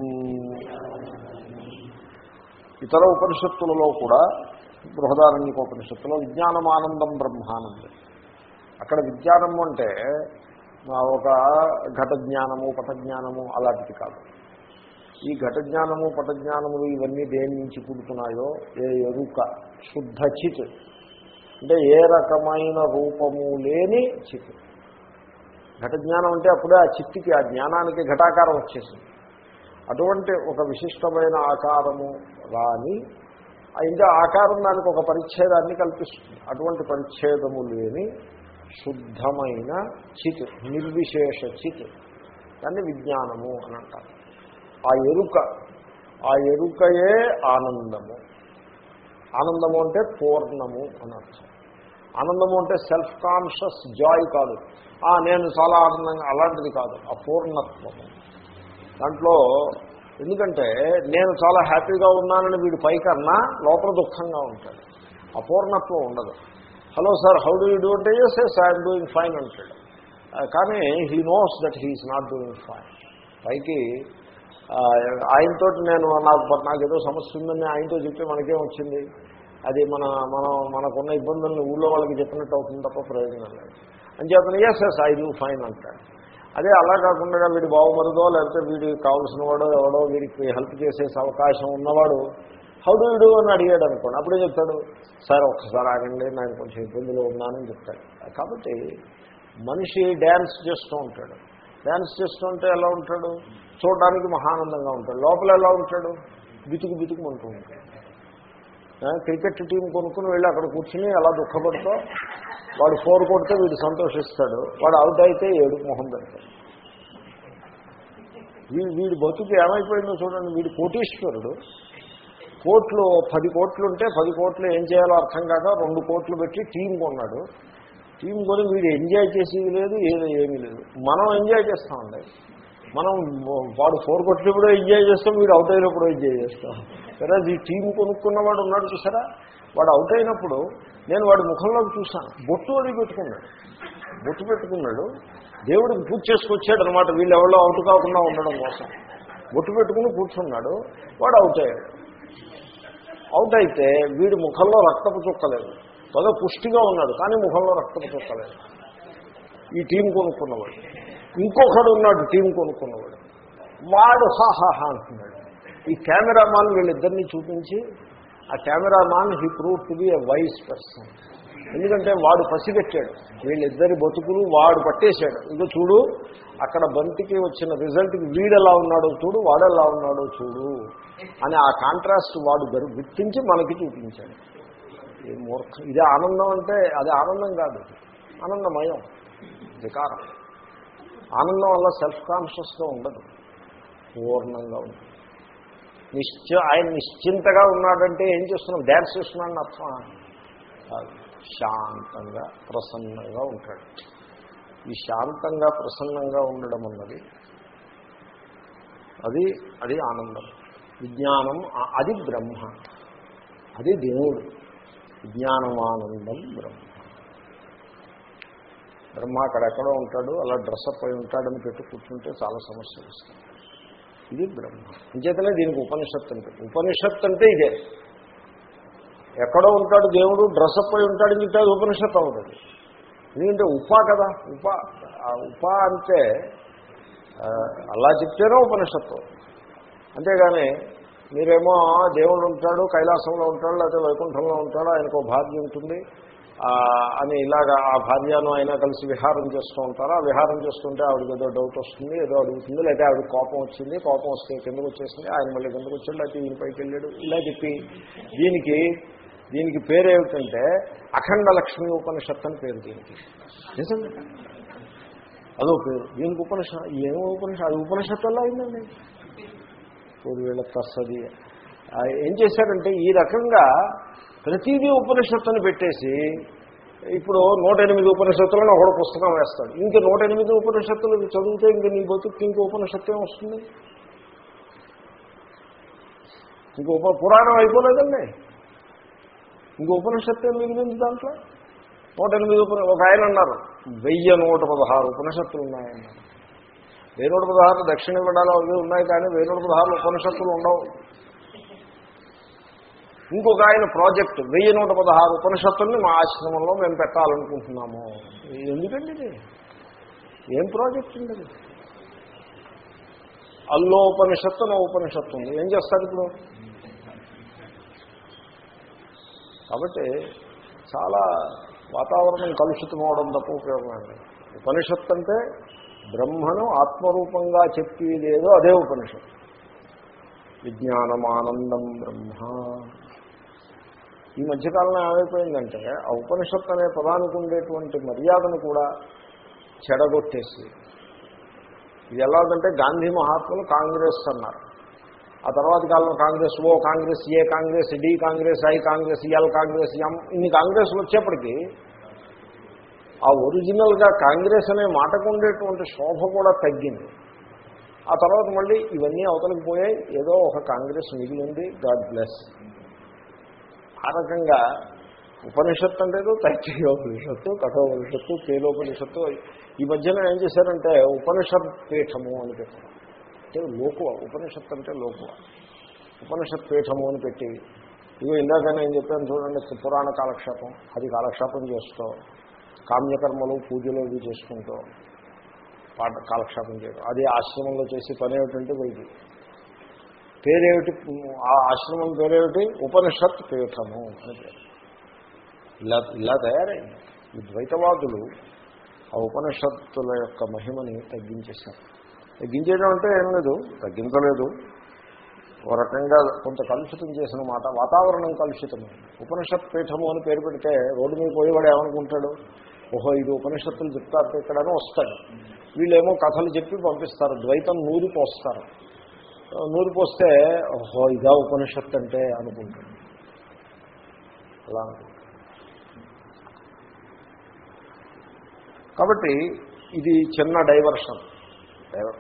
ఇతర ఉపనిషత్తులలో కూడా బృహదారణ్యక ఉపనిషత్తులో విజ్ఞానమానందం బ్రహ్మానందం. అక్కడ విజ్ఞానము అంటే ఒక ఘట జ్ఞానము పట అలాంటిది కాదు. ఈ ఘట జ్ఞానము పటజ్ఞానములు ఇవన్నీ దేని నుంచి పుడుతున్నాయో ఏ ఎరుక శుద్ధ చిత్. అంటే ఏ రకమైన రూపము లేని చిత్. ఘట జ్ఞానం అంటే అప్పుడే ఆ చిత్తికి ఆ జ్ఞానానికి ఘటాకారం వచ్చేసింది. అటువంటి ఒక విశిష్టమైన ఆకారము రాని ఇంకా ఆకారం దానికి ఒక పరిచ్ఛేదాన్ని కల్పిస్తుంది. అటువంటి పరిచ్ఛేదము లేని శుద్ధమైన చిత్ నిర్విశేష చిత్. దాన్ని విజ్ఞానము అని అంటారు. ఆ ఎరుక ఆ ఎరుకయే ఆనందము. ఆనందము అంటే పూర్ణము అని అర్థం. ఆనందము అంటే సెల్ఫ్ కాన్షియస్ జాయ్ కాదు నేను చాలా ఆనందంగా అలాంటిది కాదు. ఆ పూర్ణత్వము. దాంట్లో ఎందుకంటే నేను చాలా హ్యాపీగా ఉన్నానని వీడు పైకన్నా లోపల దుఃఖంగా ఉంటాడు. అపూర్ణత్వం ఉండదు. Hello sir how do you do? అంటే yes yes I'm doing fine అంటాడు. కానీ he knows that he is not doing fine పైకి ఆయనతో ఆయనతోటి నేను నాకు నాకు ఏదో సమస్య ఉందని ఆయనతో చెప్పి మనకేం వచ్చింది? అది మన మనం మనకున్న ఇబ్బందులను ఊళ్ళో వాళ్ళకి చెప్పినట్టు అవుతుంది తప్ప ప్రయోజనం లేదు. అంచేతను yes yes I do fine అంటాడు. అదే అలా కాకుండా వీడి బాగుమరుదో లేకపోతే వీడికి కావాల్సిన వాడో ఎవడో వీడికి హెల్ప్ చేసే అవకాశం ఉన్నవాడు హౌ డూ డూ? అని అడిగాడు అనుకోండి. అప్పుడే చెప్తాడు సార్ ఒక్కసారి ఆగండి నేను కొంచెం ఇబ్బందిలో ఉన్నానని చెప్తాడు. కాబట్టి మనిషి డ్యాన్స్ చేస్తూ ఉంటాడు. డ్యాన్స్ చేస్తుంటే ఎలా ఉంటాడు? చూడడానికి మహానందంగా ఉంటాడు. లోపల ఎలా ఉంటాడు? బితుకు బితుకుమంటూ ఉంటాడు. క్రికెట్ టీం కొనుక్కుని వెళ్ళి అక్కడ కూర్చుని అలా దుఃఖపడతా వాడు ఫోర్ కొడితే వీడు సంతోషిస్తాడు. వాడు అవుట్ అయితే ఏడు మొహం పెడతాడు. వీడు వీడి బతుకు ఏమైపోయిందో చూడండి. వీడు కోటీశ్వరుడు. కోట్లు పది కోట్లు ఉంటే పది కోట్లు ఏం చేయాలో అర్థం కాక రెండు కోట్లు పెట్టి టీం కొన్నాడు. టీం కొని వీడు ఎంజాయ్ చేసేది లేదు ఏది ఏమీ లేదు. మనం ఎంజాయ్ చేస్తామండి. మనం వాడు ఫోర్ కొట్టినప్పుడు ఎంజాయ్ చేస్తాం వీడు అవుట్ అయినప్పుడు ఎంజాయ్ చేస్తాం. సరే ఈ టీం కొనుక్కున్నవాడు ఉన్నాడు చూసారా? వాడు అవుట్ అయినప్పుడు నేను వాడి ముఖంలోకి చూశాను. బొట్టు అడిగి పెట్టుకున్నాడు. బొట్టు పెట్టుకున్నాడు. దేవుడికి పూజ చేసుకొచ్చాడు అనమాట వీళ్ళు ఎవరో అవుట్ కాకుండా ఉండడం కోసం. బొట్టు పెట్టుకుని కూర్చున్నాడు. వాడు అవుట్ అయ్యాడు. అవుట్ అయితే వీడి ముఖంలో రక్తపు చుక్కలేదు పద పుష్టిగా ఉన్నాడు కానీ ముఖంలో రక్తపు చుక్కలేదు ఈ టీం కొనుక్కున్నవాడు. ఇంకొకడు ఉన్నాడు టీం కొనుక్కున్నవాడు. వాడు హాహాహా అంటున్నాడు. ఈ కెమెరామాన్ వీళ్ళిద్దరినీ చూపించి ఆ cameraman he prove to be a wise person. ఎందుకంటే వాడు పసిగట్టాడు. వీళ్ళిద్దరి బతుకులు వాడు పట్టేశాడు. ఇంకో చూడు అక్కడ బంతికి వచ్చిన రిజల్ట్కి వీడు ఎలా ఉన్నాడో చూడు వాడు ఎలా ఉన్నాడో చూడు అని ఆ కాంట్రాస్ట్ వాడు గుర్తించి మనకి చూపించాడు. ఏ మూర్ఖ ఇదే ఆనందం అంటే అది ఆనందం కాదు. ఆనందమయం. వికారం. ఆనందం వల్ల సెల్ఫ్ కాన్షియస్గా ఉండదు. పూర్ణంగా ఉంటుంది నిశ్చ ఆయన నిశ్చింతగా ఉన్నాడంటే ఏం చేస్తున్నాం? డ్యాన్స్ చేస్తున్నాడు అర్థం శాంతంగా ప్రసన్నంగా ఉంటాడు. ఈ శాంతంగా ప్రసన్నంగా ఉండడం అన్నది అది అది ఆనందం. విజ్ఞానం అది బ్రహ్మ. అది దేవుడు. విజ్ఞానమానందం బ్రహ్మ. బ్రహ్మ అక్కడెక్కడో ఉంటాడు అలా డ్రెస్అప్ అయి ఉంటాడని పెట్టి కూర్చుంటే చాలా సమస్యలు వస్తాయి. ఇది బ్రహ్మ. అంచేతనే దీనికి ఉపనిషత్తు అంటే ఉపనిషత్తు అంటే ఇదే. ఎక్కడో ఉంటాడు దేవుడు డ్రెస్అప్ అయి ఉంటాడు చెప్తే అది ఉపనిషత్తు అవుతుంది. ఎందుకంటే ఉపా కదా ఉప ఆ ఉప అంటే అలా చెప్తేనే ఉపనిషత్తు. అంతేగాని మీరేమో దేవుడు ఉంటాడు కైలాసంలో ఉంటాడు లేకపోతే వైకుంఠంలో ఉంటాడు ఆయనకు ఒక భార్య ఉంటుంది అని ఇలాగా ఆ భార్యను అయినా కలిసి విహారం చేస్తూ ఉంటారు? ఆ విహారం చేస్తుంటే ఆవిడకి ఏదో డౌట్ వస్తుంది ఏదో అడుగుతుంది లేకపోతే ఆవిడ కోపం వచ్చింది కోపం వస్తే కిందకు వచ్చేసింది ఆయన మళ్ళీ కిందకు వచ్చాడు లేకపోతే ఈయన పైకి వెళ్ళాడు ఇలా చెప్పి దీనికి దీనికి పేరేమిటంటే అఖండ లక్ష్మి ఉపనిషత్తు అని పేరు దీనికి. నిజంగా? అదో పేరు. దీనికి ఉపనిషత్ ఏమో ఉపనిషత్ అది ఉపనిషత్తుల్లో అయిందండి. పూర్వీళ్ళ తస్సది. ఏం చేశారంటే ఈ రకంగా ప్రతిదీ ఉపనిషత్తుని పెట్టేసి ఇప్పుడు నూట ఎనిమిది ఉపనిషత్తులను ఒకడు పుస్తకం వేస్తాడు. ఇంక నూట ఎనిమిది ఉపనిషత్తులు చదివితే ఇంక నీ బతుకు ఇంక ఉపనిషత్తు వస్తుంది. ఇంక ఉప పురాణం అయిపోలేదండి. ఇంక ఉపనిషత్తు ఏం మిగిలింది దాంట్లో. నూట ఎనిమిది ఉప ఒక ఆయన అన్నారు వెయ్యి నూట పదహారు ఉపనిషత్తులు ఉన్నాయన్నారు. వెయ్యి నూట పదహారు దక్షిణ విడాలో అవి ఉన్నాయి కానీ వెయ్యి నూట పదహారు ఉపనిషత్తులు ఉండవు. ఇంకొక ఆయన ప్రాజెక్ట్ వెయ్యి నూట పదహారు ఉపనిషత్తుల్ని మా ఆశ్రమంలో మేము పెట్టాలనుకుంటున్నాము. ఎందుకండి ఇది? ఏం ప్రాజెక్ట్ అండి అది అల్లో ఉపనిషత్తు నా ఉపనిషత్తు ఉంది. ఏం చేస్తారు ఇప్పుడు? కాబట్టి చాలా వాతావరణం కలుషితం అవడం తప్ప ఉపయోగమండి ఉపనిషత్తు అంటే బ్రహ్మను ఆత్మరూపంగా చెప్పేది ఏదో అదే ఉపనిషత్తు. విజ్ఞానమానందం బ్రహ్మ. ఈ మధ్యకాలంలో ఏమైపోయిందంటే ఆ ఉపనిషత్తు అనే పదానికి ఉండేటువంటి మర్యాదను కూడా చెడగొట్టేసి ఇది ఎలాగంటే గాంధీ మహాత్ములు కాంగ్రెస్ అన్నారు. ఆ తర్వాత కాలంలో Congress O Congress A Congress D Congress I Congress L Congress M ఇన్ని కాంగ్రెస్లు వచ్చేప్పటికీ ఆ ఒరిజినల్గా కాంగ్రెస్ అనే మాటకు ఉండేటువంటి శోభ కూడా తగ్గింది. ఆ తర్వాత మళ్ళీ ఇవన్నీ అవతలకి పోయాయి. ఏదో ఒక కాంగ్రెస్ మిగిలింది. God bless. ఆ రకంగా ఉపనిషత్తు అంటే ఏదో తైత్రీయోపనిషత్తు కఠోపనిషత్తు తేలోపనిషత్తు ఈ మధ్యన ఏం చేశారంటే ఉపనిషత్ పీఠము అని పెట్టారు. అంటే లోకువ ఉపనిషత్తు అంటే లోకువ. ఉపనిషత్ పీఠము అని పెట్టి ఇవి ఇందాక నేను చెప్పాను చూడండి పురాణ కాలక్షేపం. అది కాలక్షేపం చేస్తూ కామ్యకర్మలు పూజలు ఇవి చేసుకుంటూ పాట కాలక్షేపం చేయడం అది ఆశ్రమంలో చేసే పని ఏమిటంటే ఇది పేరేమిటి? ఆ ఆశ్రమం పేరేమిటి? ఉపనిషత్ పీఠము అని పేరు. ఇలా ఇలా తయారైంది. ఈ ద్వైతవాదులు ఆ ఉపనిషత్తుల యొక్క మహిమని తగ్గించేశారు. తగ్గించేయడం అంటే ఏం లేదు తగ్గించలేదు. ఒక రకంగా కొంత కలుషితం చేసిన మాట వాతావరణం కలుషితమే ఉపనిషత్ పీఠము అని పేరు పెడితే రోడ్డు మీద పోయేవాడు ఏమనుకుంటాడు? ఓహో ఇది ఉపనిషత్తులు చెప్తారు ఇక్కడనే వస్తాడు. వీళ్ళేమో కథలు చెప్పి పంపిస్తారు ద్వైతం నూరి పోస్తారు నూరిపోస్తే ఓహో ఇదా ఉపనిషత్తు అంటే అనుకుంటుంది. అలా కాబట్టి ఇది చిన్న డైవర్షన్.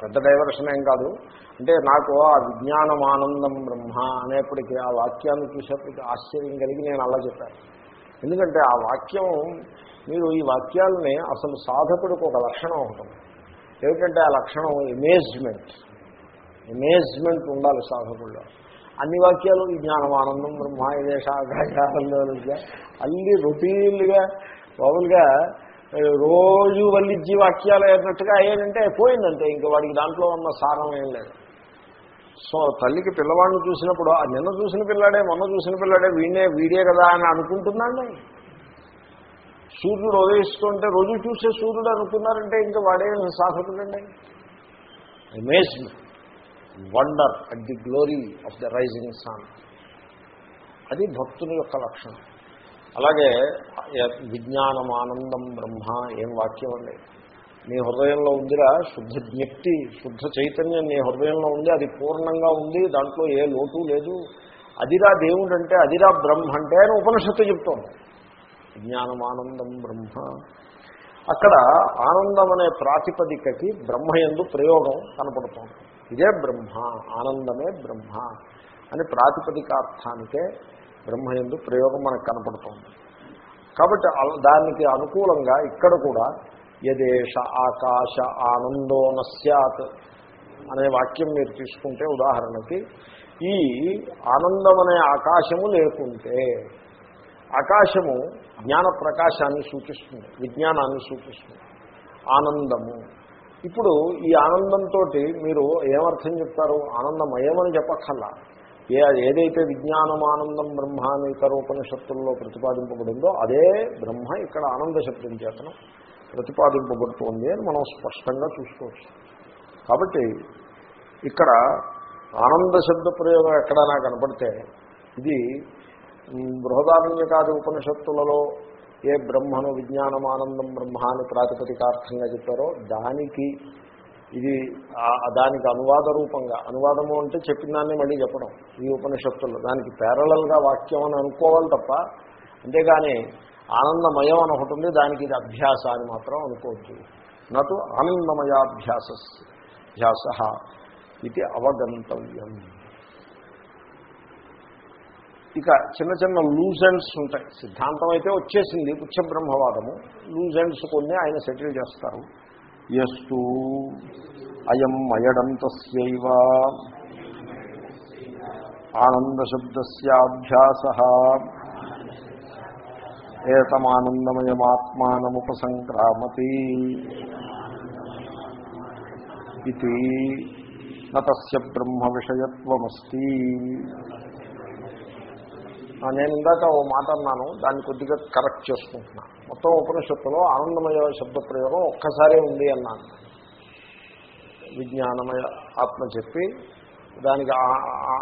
పెద్ద డైవర్షన్ ఏం కాదు. అంటే నాకు ఆ విజ్ఞానం ఆనందం బ్రహ్మ అనేప్పటికీ ఆ వాక్యాన్ని చూసేప్పటికీ ఆశ్చర్యం కలిగి నేను అలా చెప్పాను. ఎందుకంటే ఆ వాక్యం మీరు ఈ వాక్యాలని అసలు సాధకుడికి ఒక లక్షణం ఉంటుంది ఏమిటంటే ఆ లక్షణం ఎమేజ్మెంట్ ఇమేజ్మెంట్ ఉండాలి సాధకుల్లో. అన్ని వాక్యాలు ఈ జ్ఞానం ఆనందం బ్రహ్మ ఇదే శాఖాలు అల్లి రొటీన్లుగా మామూలుగా రోజు వల్లిజ్జి వాక్యాలు అయినట్టుగా అయ్యాడంటే పోయిందంటే ఇంకా వాడికి దాంట్లో ఉన్న సారం ఏం లేదు. సో తల్లికి పిల్లవాడిని చూసినప్పుడు ఆ నిన్న చూసిన పిల్లాడే మొన్న చూసిన పిల్లాడే వీడే వీడే కదా అని అనుకుంటున్నాండి సూర్యుడు ఉదయిస్తుంటే రోజు చూసే సూర్యుడు అనుకున్నారంటే ఇంకా వాడే సాధకుడండి amazement wonder at the glory of the rising sun అది భక్తుని యొక్క లక్షణం. అలాగే విజ్ఞానం ఆనందం బ్రహ్మ ఏం వాక్యం అండి? నీ హృదయంలో ఉందిరా శుద్ధ జ్ఞప్తి శుద్ధ చైతన్యం నీ హృదయంలో ఉంది అది పూర్ణంగా ఉంది దాంట్లో ఏ లోటు లేదు. అదిరా దేవుడు అంటే అదిరా బ్రహ్మ అంటే అని ఉపనిషత్తు చెప్తోంది. విజ్ఞానం ఆనందం బ్రహ్మ. అక్కడ ఆనందం అనే ప్రాతిపదికకి బ్రహ్మ ఎందు ప్రయోగం కనపడుతోంది. ఇదే బ్రహ్మ ఆనందమే బ్రహ్మ అని ప్రాతిపదికార్థానికే బ్రహ్మ ఎందు ప్రయోగం మనకు కనపడుతోంది. కాబట్టి దానికి అనుకూలంగా ఇక్కడ కూడా యదేశ ఆకాశ ఆనందో నస్యాత్ అనే వాక్యం మీరు తీసుకుంటే ఉదాహరణకి ఈ ఆనందం అనే ఆకాశము లేకుంటే ఆకాశము జ్ఞాన ప్రకాశాన్ని సూచిస్తుంది విజ్ఞానాన్ని సూచిస్తుంది. ఆనందము. ఇప్పుడు ఈ ఆనందంతో మీరు ఏమర్థం చెప్తారు? ఆనందమయమని చెప్పక్కర్లా. ఏ ఏదైతే విజ్ఞానం ఆనందం బ్రహ్మ అని ఇతర ఉపనిషత్తుల్లో ప్రతిపాదింపబడిందో అదే బ్రహ్మ ఇక్కడ ఆనంద శబ్దం చేతనం ప్రతిపాదింపబడుతోంది అని మనం స్పష్టంగా చూసుకోవచ్చు. కాబట్టి ఇక్కడ ఆనంద శబ్ద ప్రయోగం ఎక్కడైనా కనపడితే ఇది బృహదారణ్యకాది ఉపనిషత్తులలో ఏ బ్రహ్మను విజ్ఞానం ఆనందం అని ప్రాతిపదికార్థంగా చెప్పారో దానికి ఇది దానికి అనువాద రూపంగా. అనువాదము అంటే చెప్పిన దాన్ని మళ్ళీ చెప్పడం ఈ ఉపనిషత్తుల్లో. దానికి ప్యారలల్గా వాక్యం అని అనుకోవాలి తప్ప అంతేగాని ఆనందమయం అని ఒకటి ఉంది దానికి ఇది అభ్యాస అని మాత్రం అనుకోవచ్చు నటు ఆనందమయాభ్యాస అభ్యాస ఇది అవగంతవ్యం. ఇక చిన్న చిన్న లూజ్ ఎండ్స్ ఉంటాయి. సిద్ధాంతం అయితే వచ్చేసింది పుచ్చ బ్రహ్మవాదము లూజ్ ఎండ్స్ కొన్ని ఆయన సెటిల్ చేస్తారు. ఎస్తు అయం మయడంతస్యైవ ఆనందశబ్దస్యాభ్యాస. ఏతమానందమయమాత్మానముపసంక్రామతి. ఇది నత్య బ్రహ్మ విషయత్వమస్తి నేను ఇందాక ఓ మాట అన్నాను దాన్ని కొద్దిగా కరెక్ట్ చేసుకుంటున్నాను మొత్తం ఉపనిషత్తులో ఆనందమయ శబ్ద ప్రయోగం ఒక్కసారే ఉంది అన్నాను. విజ్ఞానమయ ఆత్మ చెప్పి దానికి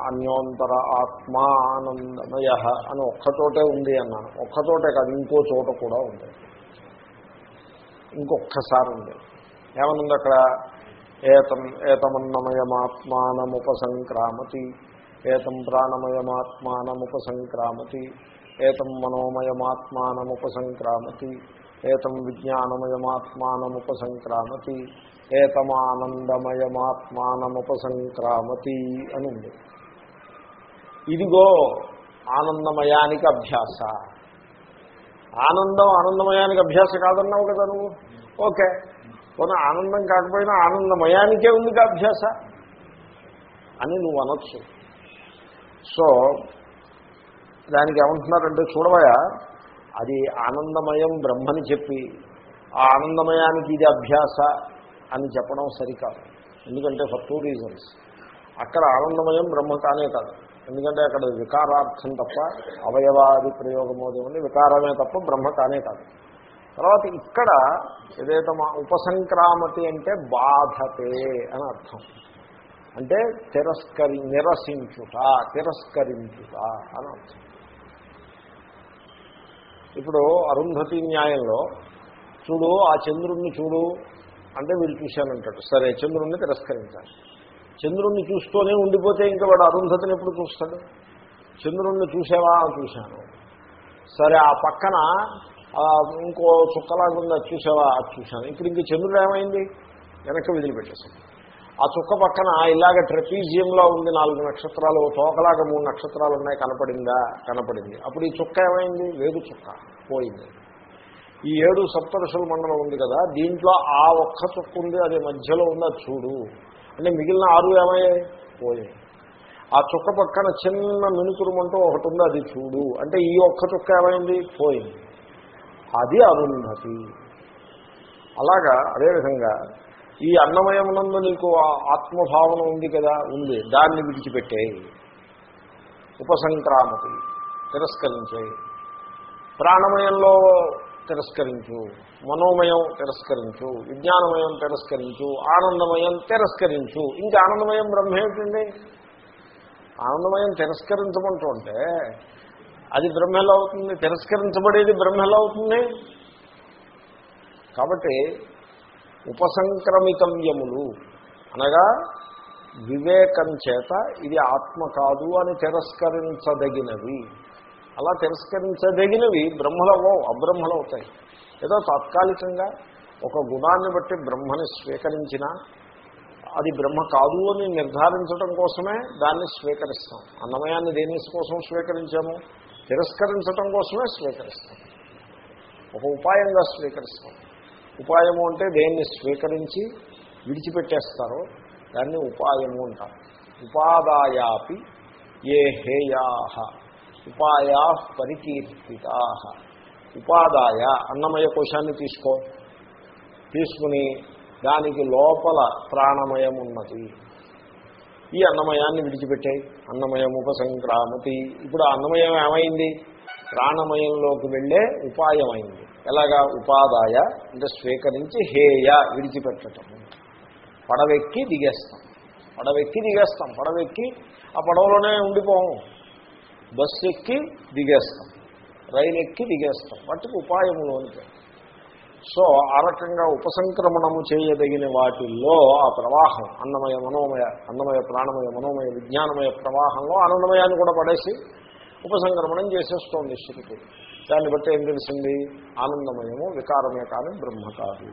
అన్యోంతర ఆత్మ ఆనందమయ అని ఒక్కచోటే ఉంది అన్నాను. ఒక్కచోటే కాదు ఇంకో చోట కూడా ఉంది. ఇంకొక్కసారి ఉంది. ఏమనుంది అక్కడ? ఏతం ఏతమన్నమయమాత్మానముపసంక్రామతి. ఏతం ప్రాణమయమాత్మానముపసంక్రామతి ఏతం మనోమయమాత్మానముపసంక్రామతి ఏతం విజ్ఞానమయమాత్మానముపసంక్రామతి ఏతమానందమయమాత్మానముపసంక్రామతి అని ఉంది ఇదిగో ఆనందమయానికి అభ్యాస. ఆనందం ఆనందమయానికి అభ్యాస కాదన్నావు కదా నువ్వు? ఓకే. పోనీ ఆనందం కాకపోయినా ఆనందమయానికే ఉంది అభ్యాస? అని నువ్వు అనొచ్చు. సో దానికి ఏమంటున్నారంటే చూడవయా అది ఆనందమయం బ్రహ్మని చెప్పి ఆ ఆనందమయానికి ఇది అభ్యాస అని చెప్పడం సరికాదు. ఎందుకంటే ఫర్ టూ రీజన్స్. అక్కడ ఆనందమయం బ్రహ్మ కానే కాదు. ఎందుకంటే అక్కడ వికారార్థం తప్ప అవయవాది ప్రయోగము ఉంది వికారమే తప్ప బ్రహ్మ కానే కాదు. తర్వాత ఇక్కడ ఏదైతే మా ఉపసంక్రామతి అంటే బాధతే అని అర్థం. అంటే తిరస్కరి నిరసించుట తిరస్కరించుట అని అర్థం. ఇప్పుడు అరుంధతి న్యాయంలో చూడు ఆ చంద్రుణ్ణి చూడు అంటే వీడు చూశానంటాడు. సరే చంద్రుణ్ణి తిరస్కరించాలి. చంద్రుణ్ణి చూస్తూనే ఉండిపోతే ఇంకా వాడు అరుంధతిని ఎప్పుడు చూస్తాడు? చంద్రుణ్ణి చూసావా? చూశాను. సరే ఆ పక్కన ఇంకో చుక్కలాగా చూసావా? చూశాను. ఇప్పుడు ఇంక చంద్రుడు ఏమైంది? వెనక్కి వదిలిపెట్టేసాడు ఆ చుక్క పక్కన ఇలాగ ట్రెపీజియంలో ఉంది నాలుగు నక్షత్రాలు తోకలాగా మూడు నక్షత్రాలు ఉన్నాయి కనపడిందా? కనపడింది. అప్పుడు ఈ చుక్క ఏమైంది? వేగు చుక్క పోయింది. ఈ ఏడు సప్తరుషుల మండలం ఉంది కదా దీంట్లో ఆ ఒక్క చుక్క ఉంది అది మధ్యలో ఉంది అది చూడు. అంటే మిగిలిన ఆరు ఏమయ్యాయి? పోయాయి. ఆ చుక్క పక్కన చిన్న మినుకురుమంటూ ఒకటి ఉంది అది చూడు. అంటే ఈ ఒక్క చుక్క ఏమైంది? పోయింది. అది అరుంధతి. అలాగా అదేవిధంగా ఈ అన్నమయమునందు నీకు ఆ ఆత్మభావన ఉంది కదా ఉంది. దాన్ని విడిచిపెట్టేయి ఉపసంక్రామతి తిరస్కరించేయి ప్రాణమయంలో తిరస్కరించు. మనోమయం తిరస్కరించు. విజ్ఞానమయం తిరస్కరించు. ఆనందమయం తిరస్కరించు. ఇంకా ఆనందమయం బ్రహ్మ ఏమిటండి? ఆనందమయం తిరస్కరించమంటూ ఉంటే అది బ్రహ్మ ఎలా అవుతుంది. తిరస్కరించబడేది బ్రహ్మ ఎలా అవుతుంది. కాబట్టి ఉపసంక్రమితవ్యములు. అనగా వివేకం చేత ఇది ఆత్మ కాదు అని తిరస్కరించదగినవి. అలా తిరస్కరించదగినవి బ్రహ్మలవో అబ్రహ్మలు అవుతాయి ఏదో తాత్కాలికంగా ఒక గుణాన్ని బట్టి బ్రహ్మని స్వీకరించినా అది బ్రహ్మ కాదు అని నిర్ధారించడం కోసమే దాన్ని స్వీకరిస్తాం. అన్నమయాన్ని దేని కోసం స్వీకరించాము? తిరస్కరించడం కోసమే స్వీకరిస్తాం. ఒక ఉపాయంగా స్వీకరిస్తాం. ఉపాయము అంటే దేన్ని స్వీకరించి విడిచిపెట్టేస్తారో దాన్ని ఉపాయము అంటారు. ఉపాదాయాపి ఏ హేయా ఉపాయా పరికీర్తితా ఉపాదాయ అన్నమయ కోశాన్ని తీసుకో. తీసుకుని దానికి లోపల ప్రాణమయం ఉన్నది. ఈ అన్నమయాన్ని విడిచిపెట్టాయి. అన్నమయం ఉపసంక్రామతి. ఇప్పుడు అన్నమయం ఏమైంది? ప్రాణమయంలోకి వెళ్ళే ఉపాయమైంది. ఎలాగా ఉపాదాయ అంటే స్వీకరించి హేయ విడిచిపెట్టడం పడవెక్కి దిగేస్తాం. పడవెక్కి దిగేస్తాం. పడవెక్కి ఆ పడవలోనే ఉండిపోము. బస్సు ఎక్కి దిగేస్తాం. రైలు ఎక్కి దిగేస్తాం. వాటికి ఉపాయములు అంటే సో ఆ రకంగా ఉపసంక్రమణము చేయదగిన వాటిల్లో ఆ ప్రవాహం అన్నమయ మనోమయ అన్నమయ ప్రాణమయ మనోమయ విజ్ఞానమయ ప్రవాహంలో ఆనందమయాన్ని కూడా పడేసి ఉపసంక్రమణం చేసేస్తోంది శృతి దాన్ని బట్టి ఏం తెలిసింది? ఆనందమయము వికారమే కానీ బ్రహ్మ కాదు.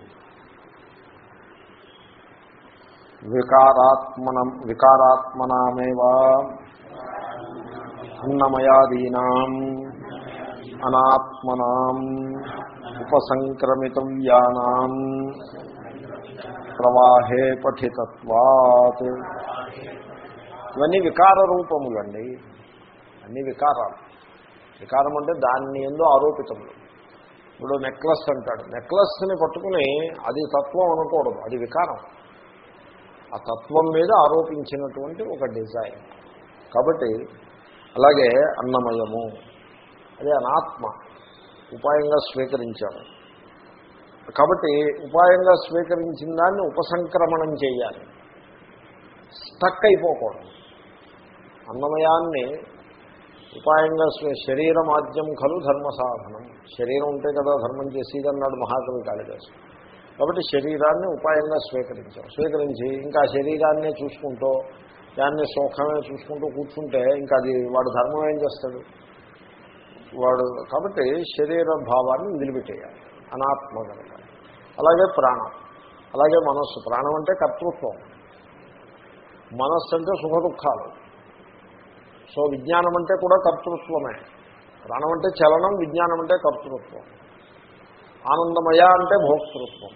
వికారాత్మనం వికారాత్మనామేవా అన్నమయాదీనాం అనాత్మనాం ఉపసంక్రమితవ్యానాం ప్రవాహే పఠితత్వాత్. ఇవన్నీ వికార రూపములండి అన్ని వికారాలు. వికారం అంటే దాన్ని ఎందు ఆరోపితములు. ఇప్పుడు నెక్లెస్ అంటాడు. నెక్లెస్ని పట్టుకుని అది తత్వం అనకూడదు. అది వికారం. ఆ తత్వం మీద ఆరోపించినటువంటి ఒక డిజైన్. కాబట్టి అలాగే అన్నమయము. అదే అనాత్మ. ఉపాయంగా స్వీకరించాము. కాబట్టి ఉపాయంగా స్వీకరించిన దాన్ని ఉపసంక్రమణం చేయాలి. స్టక్ అయిపోకూడదు. అన్నమయాన్ని ఉపాయంగా శరీర శరీరమాద్యం ఖలు ధర్మ సాధనం శరీరం ఉంటే కదా ధర్మం చేసేది అన్నాడు మహాకవి కాళిదాసు. కాబట్టి శరీరాన్ని ఉపాయంగా స్వీకరించాం స్వీకరించి ఇంకా శరీరాన్నే చూసుకుంటూ దాన్ని సుఖమే చూసుకుంటూ కూర్చుంటే ఇంకా అది వాడు ధర్మం ఏం చేస్తాడు? వాడు కాబట్టి శరీర భావాన్ని వదిలిపెట్టేయాలి. అనాత్మ కనుక. అలాగే ప్రాణం. అలాగే మనస్సు. ప్రాణం అంటే కర్తృత్వం. మనస్సు అంటే సుఖ దుఃఖాలు సో విజ్ఞానం అంటే కూడా కర్తృత్వమే. ప్రాణం అంటే చలనం విజ్ఞానం అంటే కర్తృత్వం. ఆనందమయ అంటే భోక్తృత్వం.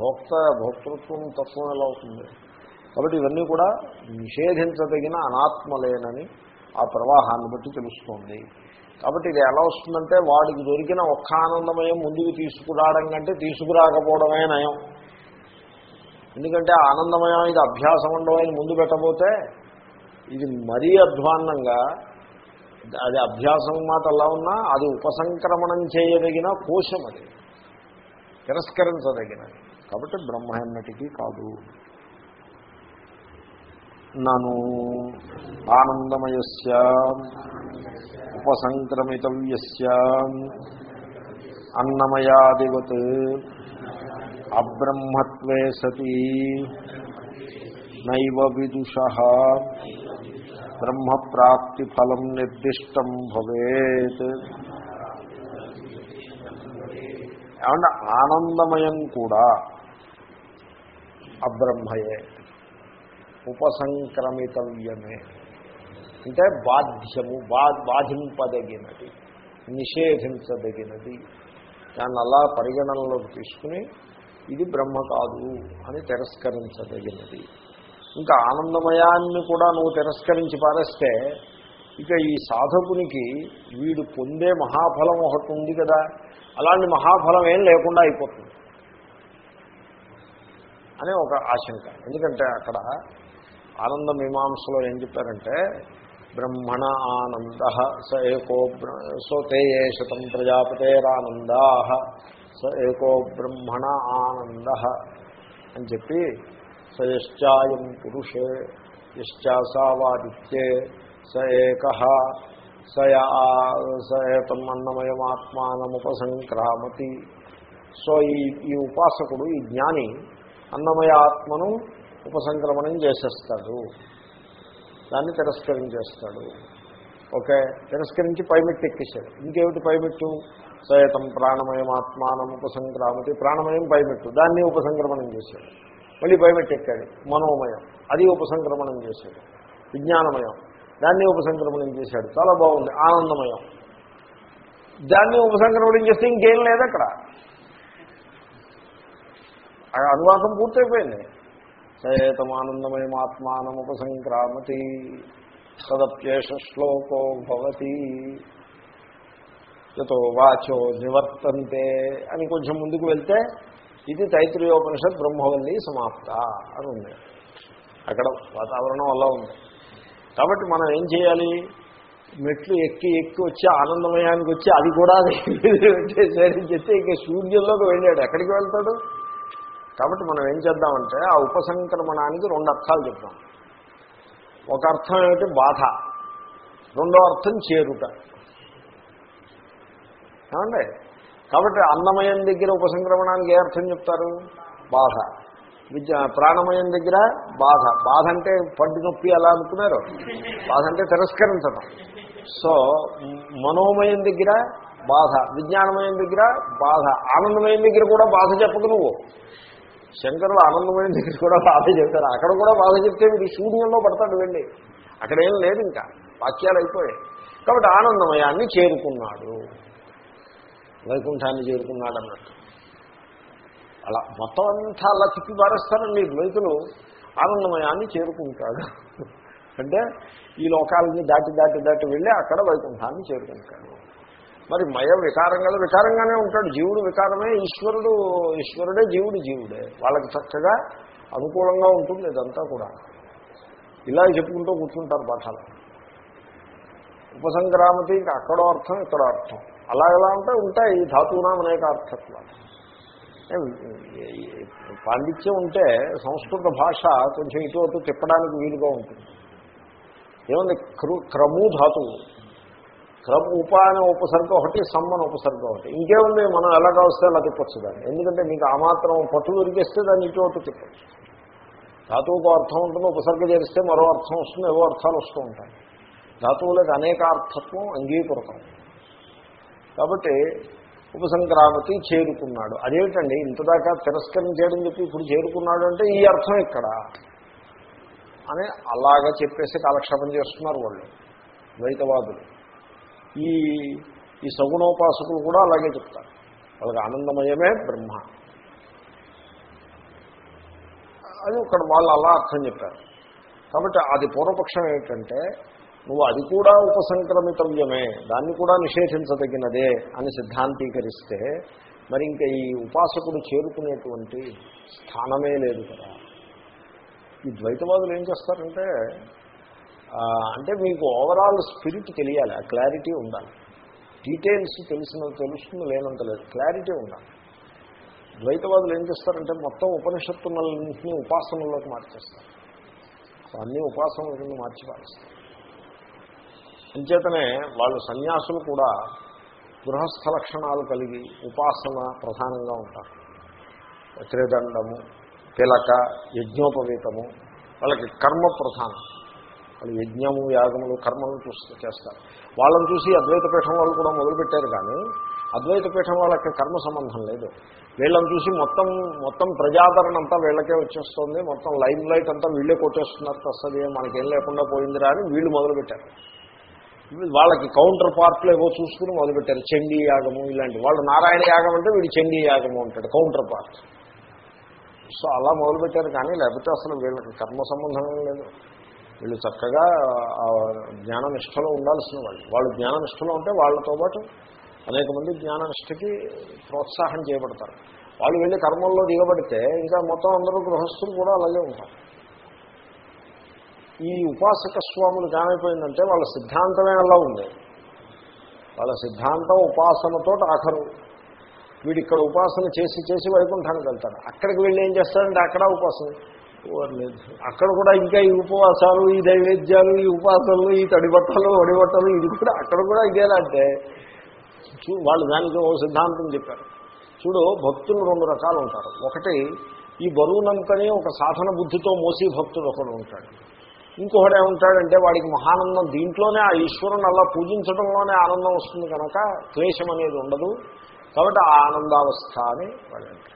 భోక్త భోక్తృత్వం తత్వం ఎలా అవుతుంది కాబట్టి ఇవన్నీ కూడా నిషేధించదగిన అనాత్మలేనని ఆ ప్రవాహాన్ని బట్టి తెలుస్తోంది. కాబట్టి ఇది ఎలా వస్తుందంటే వాడికి దొరికిన ఒక్క ఆనందమయం ముందుకు తీసుకురావడం కంటే తీసుకురాకపోవడమే నయం. ఎందుకంటే ఆనందమయం ఇది అభ్యాసం ఉండవని ముందు పెట్టబోతే ఇది మరీ అధ్వాన్నంగా అది అభ్యాసం మాట అలా ఉన్నా అది ఉపసంక్రమణం చేయదగిన కోశం అది. తిరస్కరించదగినది కాబట్టి బ్రహ్మ ఎన్నటికీ కాదు. నను ఆనందమయస్య ఉపసంక్రమితవ్యస్య అన్నమయాదివత్ అబ్రహ్మత్వే సతి నైవ విదుష. బ్రహ్మప్రాప్తిఫలం నిర్దిష్టం భవేత్. ఏమంటే ఆనందమయం కూడా అబ్రహ్మయే ఉపసంక్రమితవ్యమే. అంటే బాధ్యము బా బాధింపదగినది నిషేధించదగినది. దాన్ని అలా పరిగణనలోకి తీసుకుని ఇది బ్రహ్మ కాదు అని తిరస్కరించదగినది. ఇంకా ఆనందమయాన్ని కూడా నువ్వు తిరస్కరించి పారేస్తే ఇక ఈ సాధకునికి వీడు పొందే మహాఫలం ఒకటి ఉంది కదా. అలాంటి మహాఫలం ఏం లేకుండా అయిపోతుంది. అనే ఒక ఆశంక. ఎందుకంటే అక్కడ ఆనంద మీమాంసలో ఏం చెప్పారంటే బ్రహ్మణ ఆనంద స ఏకో సో తే ఏ శతం ప్రజాపతేరానందా స ఏకో బ్రహ్మణ ఆనంద అని చెప్పి స యశ్చాయం పురుషే యశ్చాసావాదిత్యే స ఏక సయ స అన్నమయమాత్మానముపసంక్రామతి. సో ఈ ఈ ఉపాసకుడు ఈ జ్ఞాని అన్నమయ ఆత్మను ఉపసంక్రమణం చేసేస్తాడు. దాన్ని తిరస్కరించేస్తాడు. ఓకే? తిరస్కరించి పైమెట్టు ఎక్కేశాడు ఇంకేమిటి పైమెట్టు? సయతం ప్రాణమయం ఆత్మానం ఉపసంక్రామతి ప్రాణమయం పైమెట్టు. దాన్ని ఉపసంక్రమణం చేశాడు. మళ్ళీ భయమెట్టెక్కాడు మనోమయం. అది ఉపసంక్రమణం చేశాడు. విజ్ఞానమయం. దాన్ని ఉపసంక్రమణం చేశాడు. చాలా బాగుంది. ఆనందమయం. దాన్ని ఉపసంక్రమణం చేస్తే ఇంకేం లేదు అక్కడ. అనువాసం అనువాదం పూర్తయిపోయింది. సయేతమానందమయమాత్మానం ఉపసంక్రామతి సదప్యేష శ్లోకో భవతి. యతో వాచో నివర్తంతే అని కొంచెం ముందుకు వెళ్తే ఇది తైత్రీయోపనిషత్ బ్రహ్మవల్లి సమాప్త అని ఉంది. అక్కడ వాతావరణం అలా ఉంది. కాబట్టి మనం ఏం చేయాలి? మెట్లు ఎక్కి ఎక్కి వచ్చి ఆనందమయానికి వచ్చి అది కూడా పెట్టేసారని చెప్తే ఇక సూర్యుల్లోకి వెళ్ళాడు. ఎక్కడికి వెళ్తాడు? కాబట్టి మనం ఏం చేద్దామంటే ఆ ఉపసంక్రమణానికి రెండు అర్థాలు చెప్తాం ఒక అర్థం ఏమిటి? బాధ. రెండో అర్థం చేరుట. ఏమండి? కాబట్టి అన్నమయం దగ్గర ఉపసంక్రమణానికి ఏ అర్థం చెప్తారు? బాధ. విద్య ప్రాణమయం దగ్గర బాధ. బాధ అంటే పడ్డు నొప్పి అలా అనుకున్నారు. బాధ అంటే తిరస్కరించడం సో మనోమయం దగ్గర బాధ విజ్ఞానమయం దగ్గర బాధ. ఆనందమయం దగ్గర కూడా బాధ చెప్పదు నువ్వు. శంకరులు ఆనందమయం దగ్గర కూడా బాధ చెప్తారు. అక్కడ కూడా బాధ చెప్తే మీరు శూన్యంలో పడతాడు వెళ్ళి అక్కడ ఏం లేదు ఇంకా. వాక్యాలు అయిపోయాయి. కాబట్టి ఆనందమయాన్ని చేరుకున్నాడు. వైకుంఠాన్ని చేరుకున్నాడు అన్నట్టు అలా మొత్తం అంతా అలా తిప్పి పారేస్తారండి రైతులు? ఆనందమయాన్ని చేరుకుంటాడు. అంటే ఈ లోకాలని దాటి దాటి దాటి వెళ్ళి అక్కడ వైకుంఠాన్ని చేరుకుంటాడు. మరి మయ వికారం కదా వికారంగానే ఉంటాడు. జీవుడు వికారమే ఈశ్వరుడు ఈశ్వరుడే జీవుడు జీవుడే. వాళ్ళకి చక్కగా అనుకూలంగా ఉంటుంది ఇదంతా కూడా. ఇలా చెప్పుకుంటూ కూర్చుంటారు పాఠాలు. ఉపసంక్రామతి ఇంకా అక్కడో అర్థం ఇక్కడో అర్థం. అలా ఎలా ఉంటే ఉంటాయి ఈ ధాతువునాం అనేక అర్థత్వాలు పాండిత్యం ఉంటే సంస్కృత భాష కొంచెం ఇటు అటు తిప్పడానికి వీలుగా ఉంటుంది. ఏముంది క్రు క్రము ధాతువు క్రమ ఉప అనే ఉపసర్గ ఒకటి సమ్మన ఉపసర్గ ఒకటి. ఇంకేముంది మనం ఎలా కావస్తే అలా తిప్పచ్చు దాన్ని. ఎందుకంటే మీకు ఆ మాత్రం పట్టు దొరికేస్తే దాన్ని ఇటు అటు తిప్పచ్చు. ధాతువుకు అర్థం ఉంటుంది ఉపసర్గ చేస్తే మరో అర్థం వస్తుంది ఏవో అర్థాలు వస్తూ ఉంటాయి. ధాతువులకు అనేక అర్థత్వం అంగీకృతం కాబట్టి ఉపసంక్రామతి చేరుకున్నాడు. అదేమిటండి? ఇంతదాకా తిరస్కరించేయడం చెప్పి ఇప్పుడు చేరుకున్నాడు అంటే ఈ అర్థం ఇక్కడ. అని అలాగా చెప్పేసి కాలక్షేపం చేస్తున్నారు వాళ్ళు ద్వైతవాదులు. ఈ ఈ సగుణోపాసకులు కూడా అలాగే చెప్తారు. వాళ్ళకి ఆనందమయమే బ్రహ్మ. అది ఇక్కడ వాళ్ళు అలా అర్థం చెప్పారు. కాబట్టి అది పూర్వపక్షం ఏమిటంటే నువ్వు అది కూడా ఉపసంక్రమితవ్యమే దాన్ని కూడా నిషేధించదగినదే అని సిద్ధాంతీకరిస్తే మరి ఇంకా ఈ ఉపాసకుడు చేరుకునేటువంటి స్థానమే లేదు కదా. ఈ ద్వైతవాదులు ఏం చేస్తారంటే అంటే మీకు ఓవరాల్ స్పిరిట్ తెలియాలి ఆ క్లారిటీ ఉండాలి. డీటెయిల్స్ తెలిసిన తెలుస్తుంది లేనంత లేదు క్లారిటీ ఉండాలి. ద్వైతవాదులు ఏం చేస్తారంటే మొత్తం ఉపనిషత్తులన్నింటినీ ఉపాసనలోకి మార్చేస్తారు. అన్ని ఉపాసనల కింద మార్చి అంచేతనే వాళ్ళు సన్యాసులు కూడా గృహస్థ లక్షణాలు కలిగి ఉపాసన ప్రధానంగా ఉంటారు. త్రిదండము తిలక యజ్ఞోపవీతము వాళ్ళకి కర్మ ప్రధానం. వాళ్ళు యజ్ఞము యాగములు కర్మలు చూస్తూ చేస్తారు. వాళ్ళని చూసి అద్వైత పీఠం వాళ్ళు కూడా మొదలుపెట్టారు కానీ అద్వైత పీఠం వాళ్ళకి కర్మ సంబంధం లేదు. వీళ్ళని చూసి మొత్తం మొత్తం ప్రజాదరణ అంతా వీళ్ళకే వచ్చేస్తుంది. మొత్తం లైమ్ లైట్ అంతా వీళ్ళే కొట్టేస్తున్నారు. వస్తుంది మనకేం లేకుండా పోయిందిరా అని వీళ్ళు మొదలుపెట్టారు. వాళ్ళకి కౌంటర్ పార్ట్లు ఏవో చూసుకుని మొదలుపెట్టారు. చండీ యాగము ఇలాంటి. వాళ్ళు నారాయణ యాగం అంటే వీడు చండీ యాగము అంటాడు కౌంటర్ పార్ట్ సో అలా మొదలుపెట్టారు కానీ లేకపోతే అసలు వీళ్ళకి కర్మ సంబంధం లేదు. వీళ్ళు చక్కగా జ్ఞాననిష్టలో ఉండాల్సిన వాళ్ళు. వాళ్ళు జ్ఞాననిష్టలో ఉంటే వాళ్ళతో పాటు అనేక మంది జ్ఞాననిష్టకి ప్రోత్సాహం చేయబడతారు. వాళ్ళు వెళ్ళి కర్మల్లో దిగబడితే ఇంకా మొత్తం అందరూ గృహస్థులు కూడా అలాగే ఉంటారు. ఈ ఉపాసక స్వాములకు ఏమైపోయిందంటే వాళ్ళ సిద్ధాంతమే అలా ఉంది. వాళ్ళ సిద్ధాంతం ఉపాసనతో ఆఖరు. వీడు ఇక్కడ ఉపాసన చేసి చేసి వైకుంఠానికి వెళ్తాడు అక్కడికి వెళ్ళి ఏం చేస్తాడంటే అక్కడ ఉపాసన. అక్కడ కూడా ఇంకా ఈ ఉపవాసాలు ఈ దైవేద్యాలు ఈ ఉపాసనలు ఈ తడిబట్టలు వడిబట్టలు ఇది కూడా అక్కడ కూడా ఇదేలాంటే అంటే వాళ్ళు దానికి ఓ సిద్ధాంతం చెప్పారు. చూడు భక్తులు రెండు రకాలు ఉంటారు. ఒకటి ఈ బరువునంతనే ఒక సాధన బుద్ధితో మోసి భక్తుడు ఒకడు ఉంటాడు. ఇంకొకడు ఏముంటాడంటే వాడికి మహానందం. దీంట్లోనే ఆ ఈశ్వరుని అలా పూజించడంలోనే ఆనందం వస్తుంది కనుక క్లేశం అనేది ఉండదు. కాబట్టి ఆ ఆనందావస్థ అని వాడు అంటారు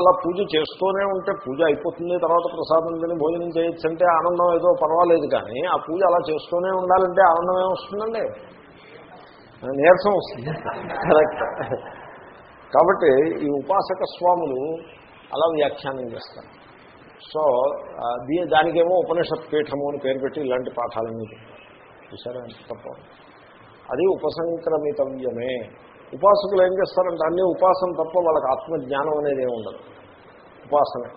అలా పూజ చేస్తూనే ఉంటే పూజ అయిపోతుంది తర్వాత ప్రసాదం తిని భోజనం చేయొచ్చు అంటే ఆనందం ఏదో పర్వాలేదు కానీ ఆ పూజ అలా చేస్తూనే ఉండాలంటే ఆనందం ఏమొస్తుందండి నీరసం వస్తుంది. కరెక్ట్ కాబట్టి ఈ ఉపాసక స్వాములు అలా వ్యాఖ్యానం చేస్తారు. సో దీ దానికేమో ఉపనిషత్ పీఠము అని పేరు పెట్టి ఇలాంటి పాఠాలన్నీ చెప్తారు. చూసారా తప్ప. అది ఉపసంక్రమితవ్యమే. ఉపాసకులు ఏం చేస్తారంటే అన్ని ఉపాసన తప్ప వాళ్ళకి ఆత్మజ్ఞానం అనేది ఏమి ఉండదు. ఉపాసనే.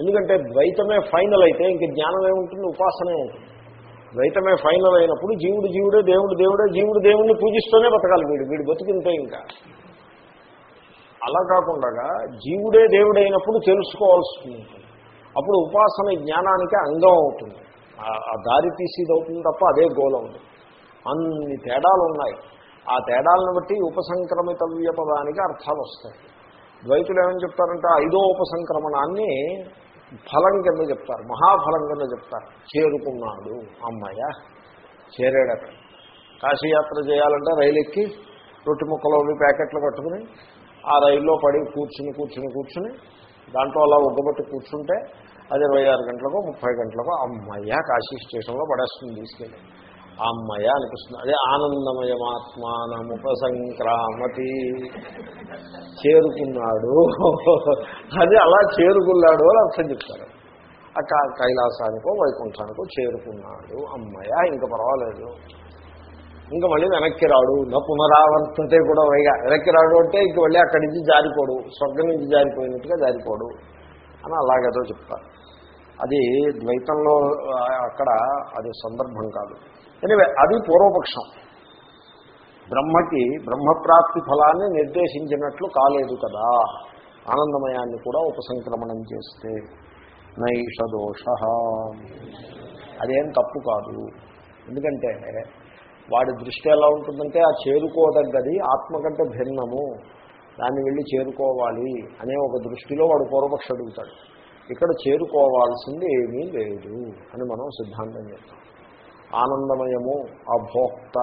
ఎందుకంటే ద్వైతమే ఫైనల్ అయితే ఇంక జ్ఞానం ఏముంటుంది? ఉపాసనే ఉంటుంది. ద్వైతమే ఫైనల్ అయినప్పుడు జీవుడు జీవుడే దేవుడు దేవుడే జీవుడు దేవుడిని పూజిస్తూనే బతకాలి వీడు. వీడు బతికింతే ఇంకా. అలా కాకుండా జీవుడే దేవుడైనప్పుడు తెలుసుకోవాల్సి ఉంటుంది. అప్పుడు ఉపాసన జ్ఞానానికి అంగం అవుతుంది. ఆ దారి తీసేది అవుతుంది తప్ప అదే గోల్ అవుతుంది అన్ని తేడాలు ఉన్నాయి ఆ తేడాలను బట్టి ఉపసంక్రమితవ్య పదానికి అర్థాలు వస్తాయి. ద్వైతులు ఏమని చెప్తారంటే ఐదో ఉపసంక్రమణాన్ని ఫలం కింద చెప్తారు. మహాఫలం కింద చెప్తారు. చేరుకున్నాడు అమ్మాయ. చేరాడట. కాశీయాత్ర చేయాలంటే రైలు ఎక్కి రొట్టి ముక్కలో ప్యాకెట్లు పట్టుకుని ఆ రైల్లో పడి కూర్చుని కూర్చుని కూర్చుని దాంట్లో అలా ఒగ్గబట్టి కూర్చుంటే అది ఇరవై ఆరు గంటలకు ముప్పై గంటలకు అమ్మయ్య కాశీ స్టేషన్లో పడేస్తుంది తీసుకెళ్ళి. అమ్మయ్య అనిపిస్తుంది అదే ఆనందమయమాత్మానముపసంక్రామతి. చేరుకున్నాడు. అది అలా చేరుకున్నాడు అని అర్థం చెప్తారు. ఆ కైలాసానికో వైకుంఠానికో చేరుకున్నాడు. అమ్మయ్య ఇంకా పర్వాలేదు. ఇంకా మళ్ళీ వెనక్కి రాడు. నా పునరావర్తంతే కూడా వైగా. వెనక్కి రాడు అంటే ఇంక మళ్ళీ అక్కడి నుంచి జారిపోడు. స్వర్గం నుంచి జారిపోయినట్టుగా జారిపోడు. అని అలాగేదో చెప్తారు. అది ద్వైతంలో అక్కడ అది సందర్భం కాదు. ఎనివే అది పూర్వపక్షం. బ్రహ్మకి బ్రహ్మప్రాప్తి ఫలాన్ని నిర్దేశించినట్లు కాలేదు కదా. ఆనందమయాన్ని కూడా ఉపసంక్రమణం చేస్తే నైష దోష. అదేం తప్పు కాదు. ఎందుకంటే వాడి దృష్టి ఎలా ఉంటుందంటే ఆ చేరుకోదగ్గది ఆత్మ కంటే భిన్నము. దాన్ని వెళ్ళి చేరుకోవాలి అనే ఒక దృష్టిలో వాడు పూర్వపక్ష అడుగుతాడు. ఇక్కడ చేరుకోవాల్సింది ఏమీ లేదు అని మనం సిద్ధాంతం చేస్తాం ఆనందమయము ఆ భోక్త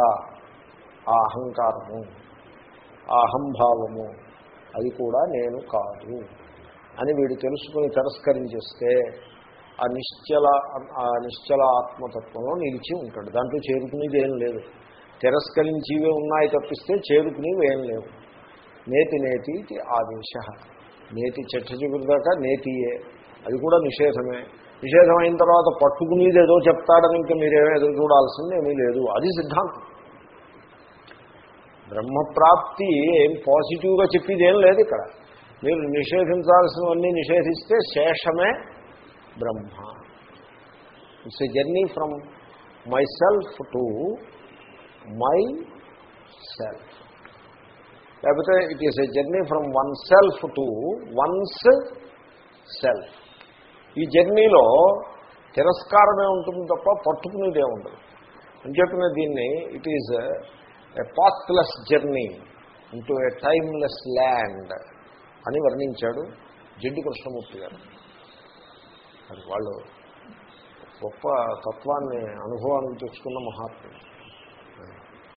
ఆ అహంకారము ఆ అహంభావము అది కూడా నేను కాదు అని వీడు తెలుసుకుని తిరస్కరించేస్తే ఆ నిశ్చల ఆ నిశ్చల ఆత్మతత్వంలో నిలిచి ఉంటాడు. దాంట్లో చేరుకునేది ఏం లేదు. తిరస్కరించివే ఉన్నాయి తప్పిస్తే చేరుకునేవి ఏం లేవు. నేతి నేతి ఆదేశ. నేతి చెట్ట చిగురు దాకా నేతియే. అది కూడా నిషేధమే. నిషేధం అయిన తర్వాత పట్టుకునేది ఏదో చెప్తాడని ఇంకా మీరేమో ఎదురు చూడాల్సింది ఏమీ లేదు. అది సిద్ధాంతం. బ్రహ్మప్రాప్తి ఏం పాజిటివ్గా చెప్పేది ఏం లేదు ఇక్కడ. మీరు నిషేధించాల్సినవన్నీ నిషేధిస్తే శేషమే Brahma. It's a journey from myself to myself లేకపోతే it is a journey from oneself to one's self ఈ జర్నీలో తిరస్కారమే ఉంటుంది తప్ప పట్టుకునేదే ఉండదు. అంచేతనే దీన్ని it is a pathless journey into a timeless land అని వర్ణించాడు జిడ్డు కృష్ణమూర్తి గారు. అది వాళ్ళు గొప్ప తత్వాన్ని అనుభవానికి తెచ్చుకున్న మహాత్ముడు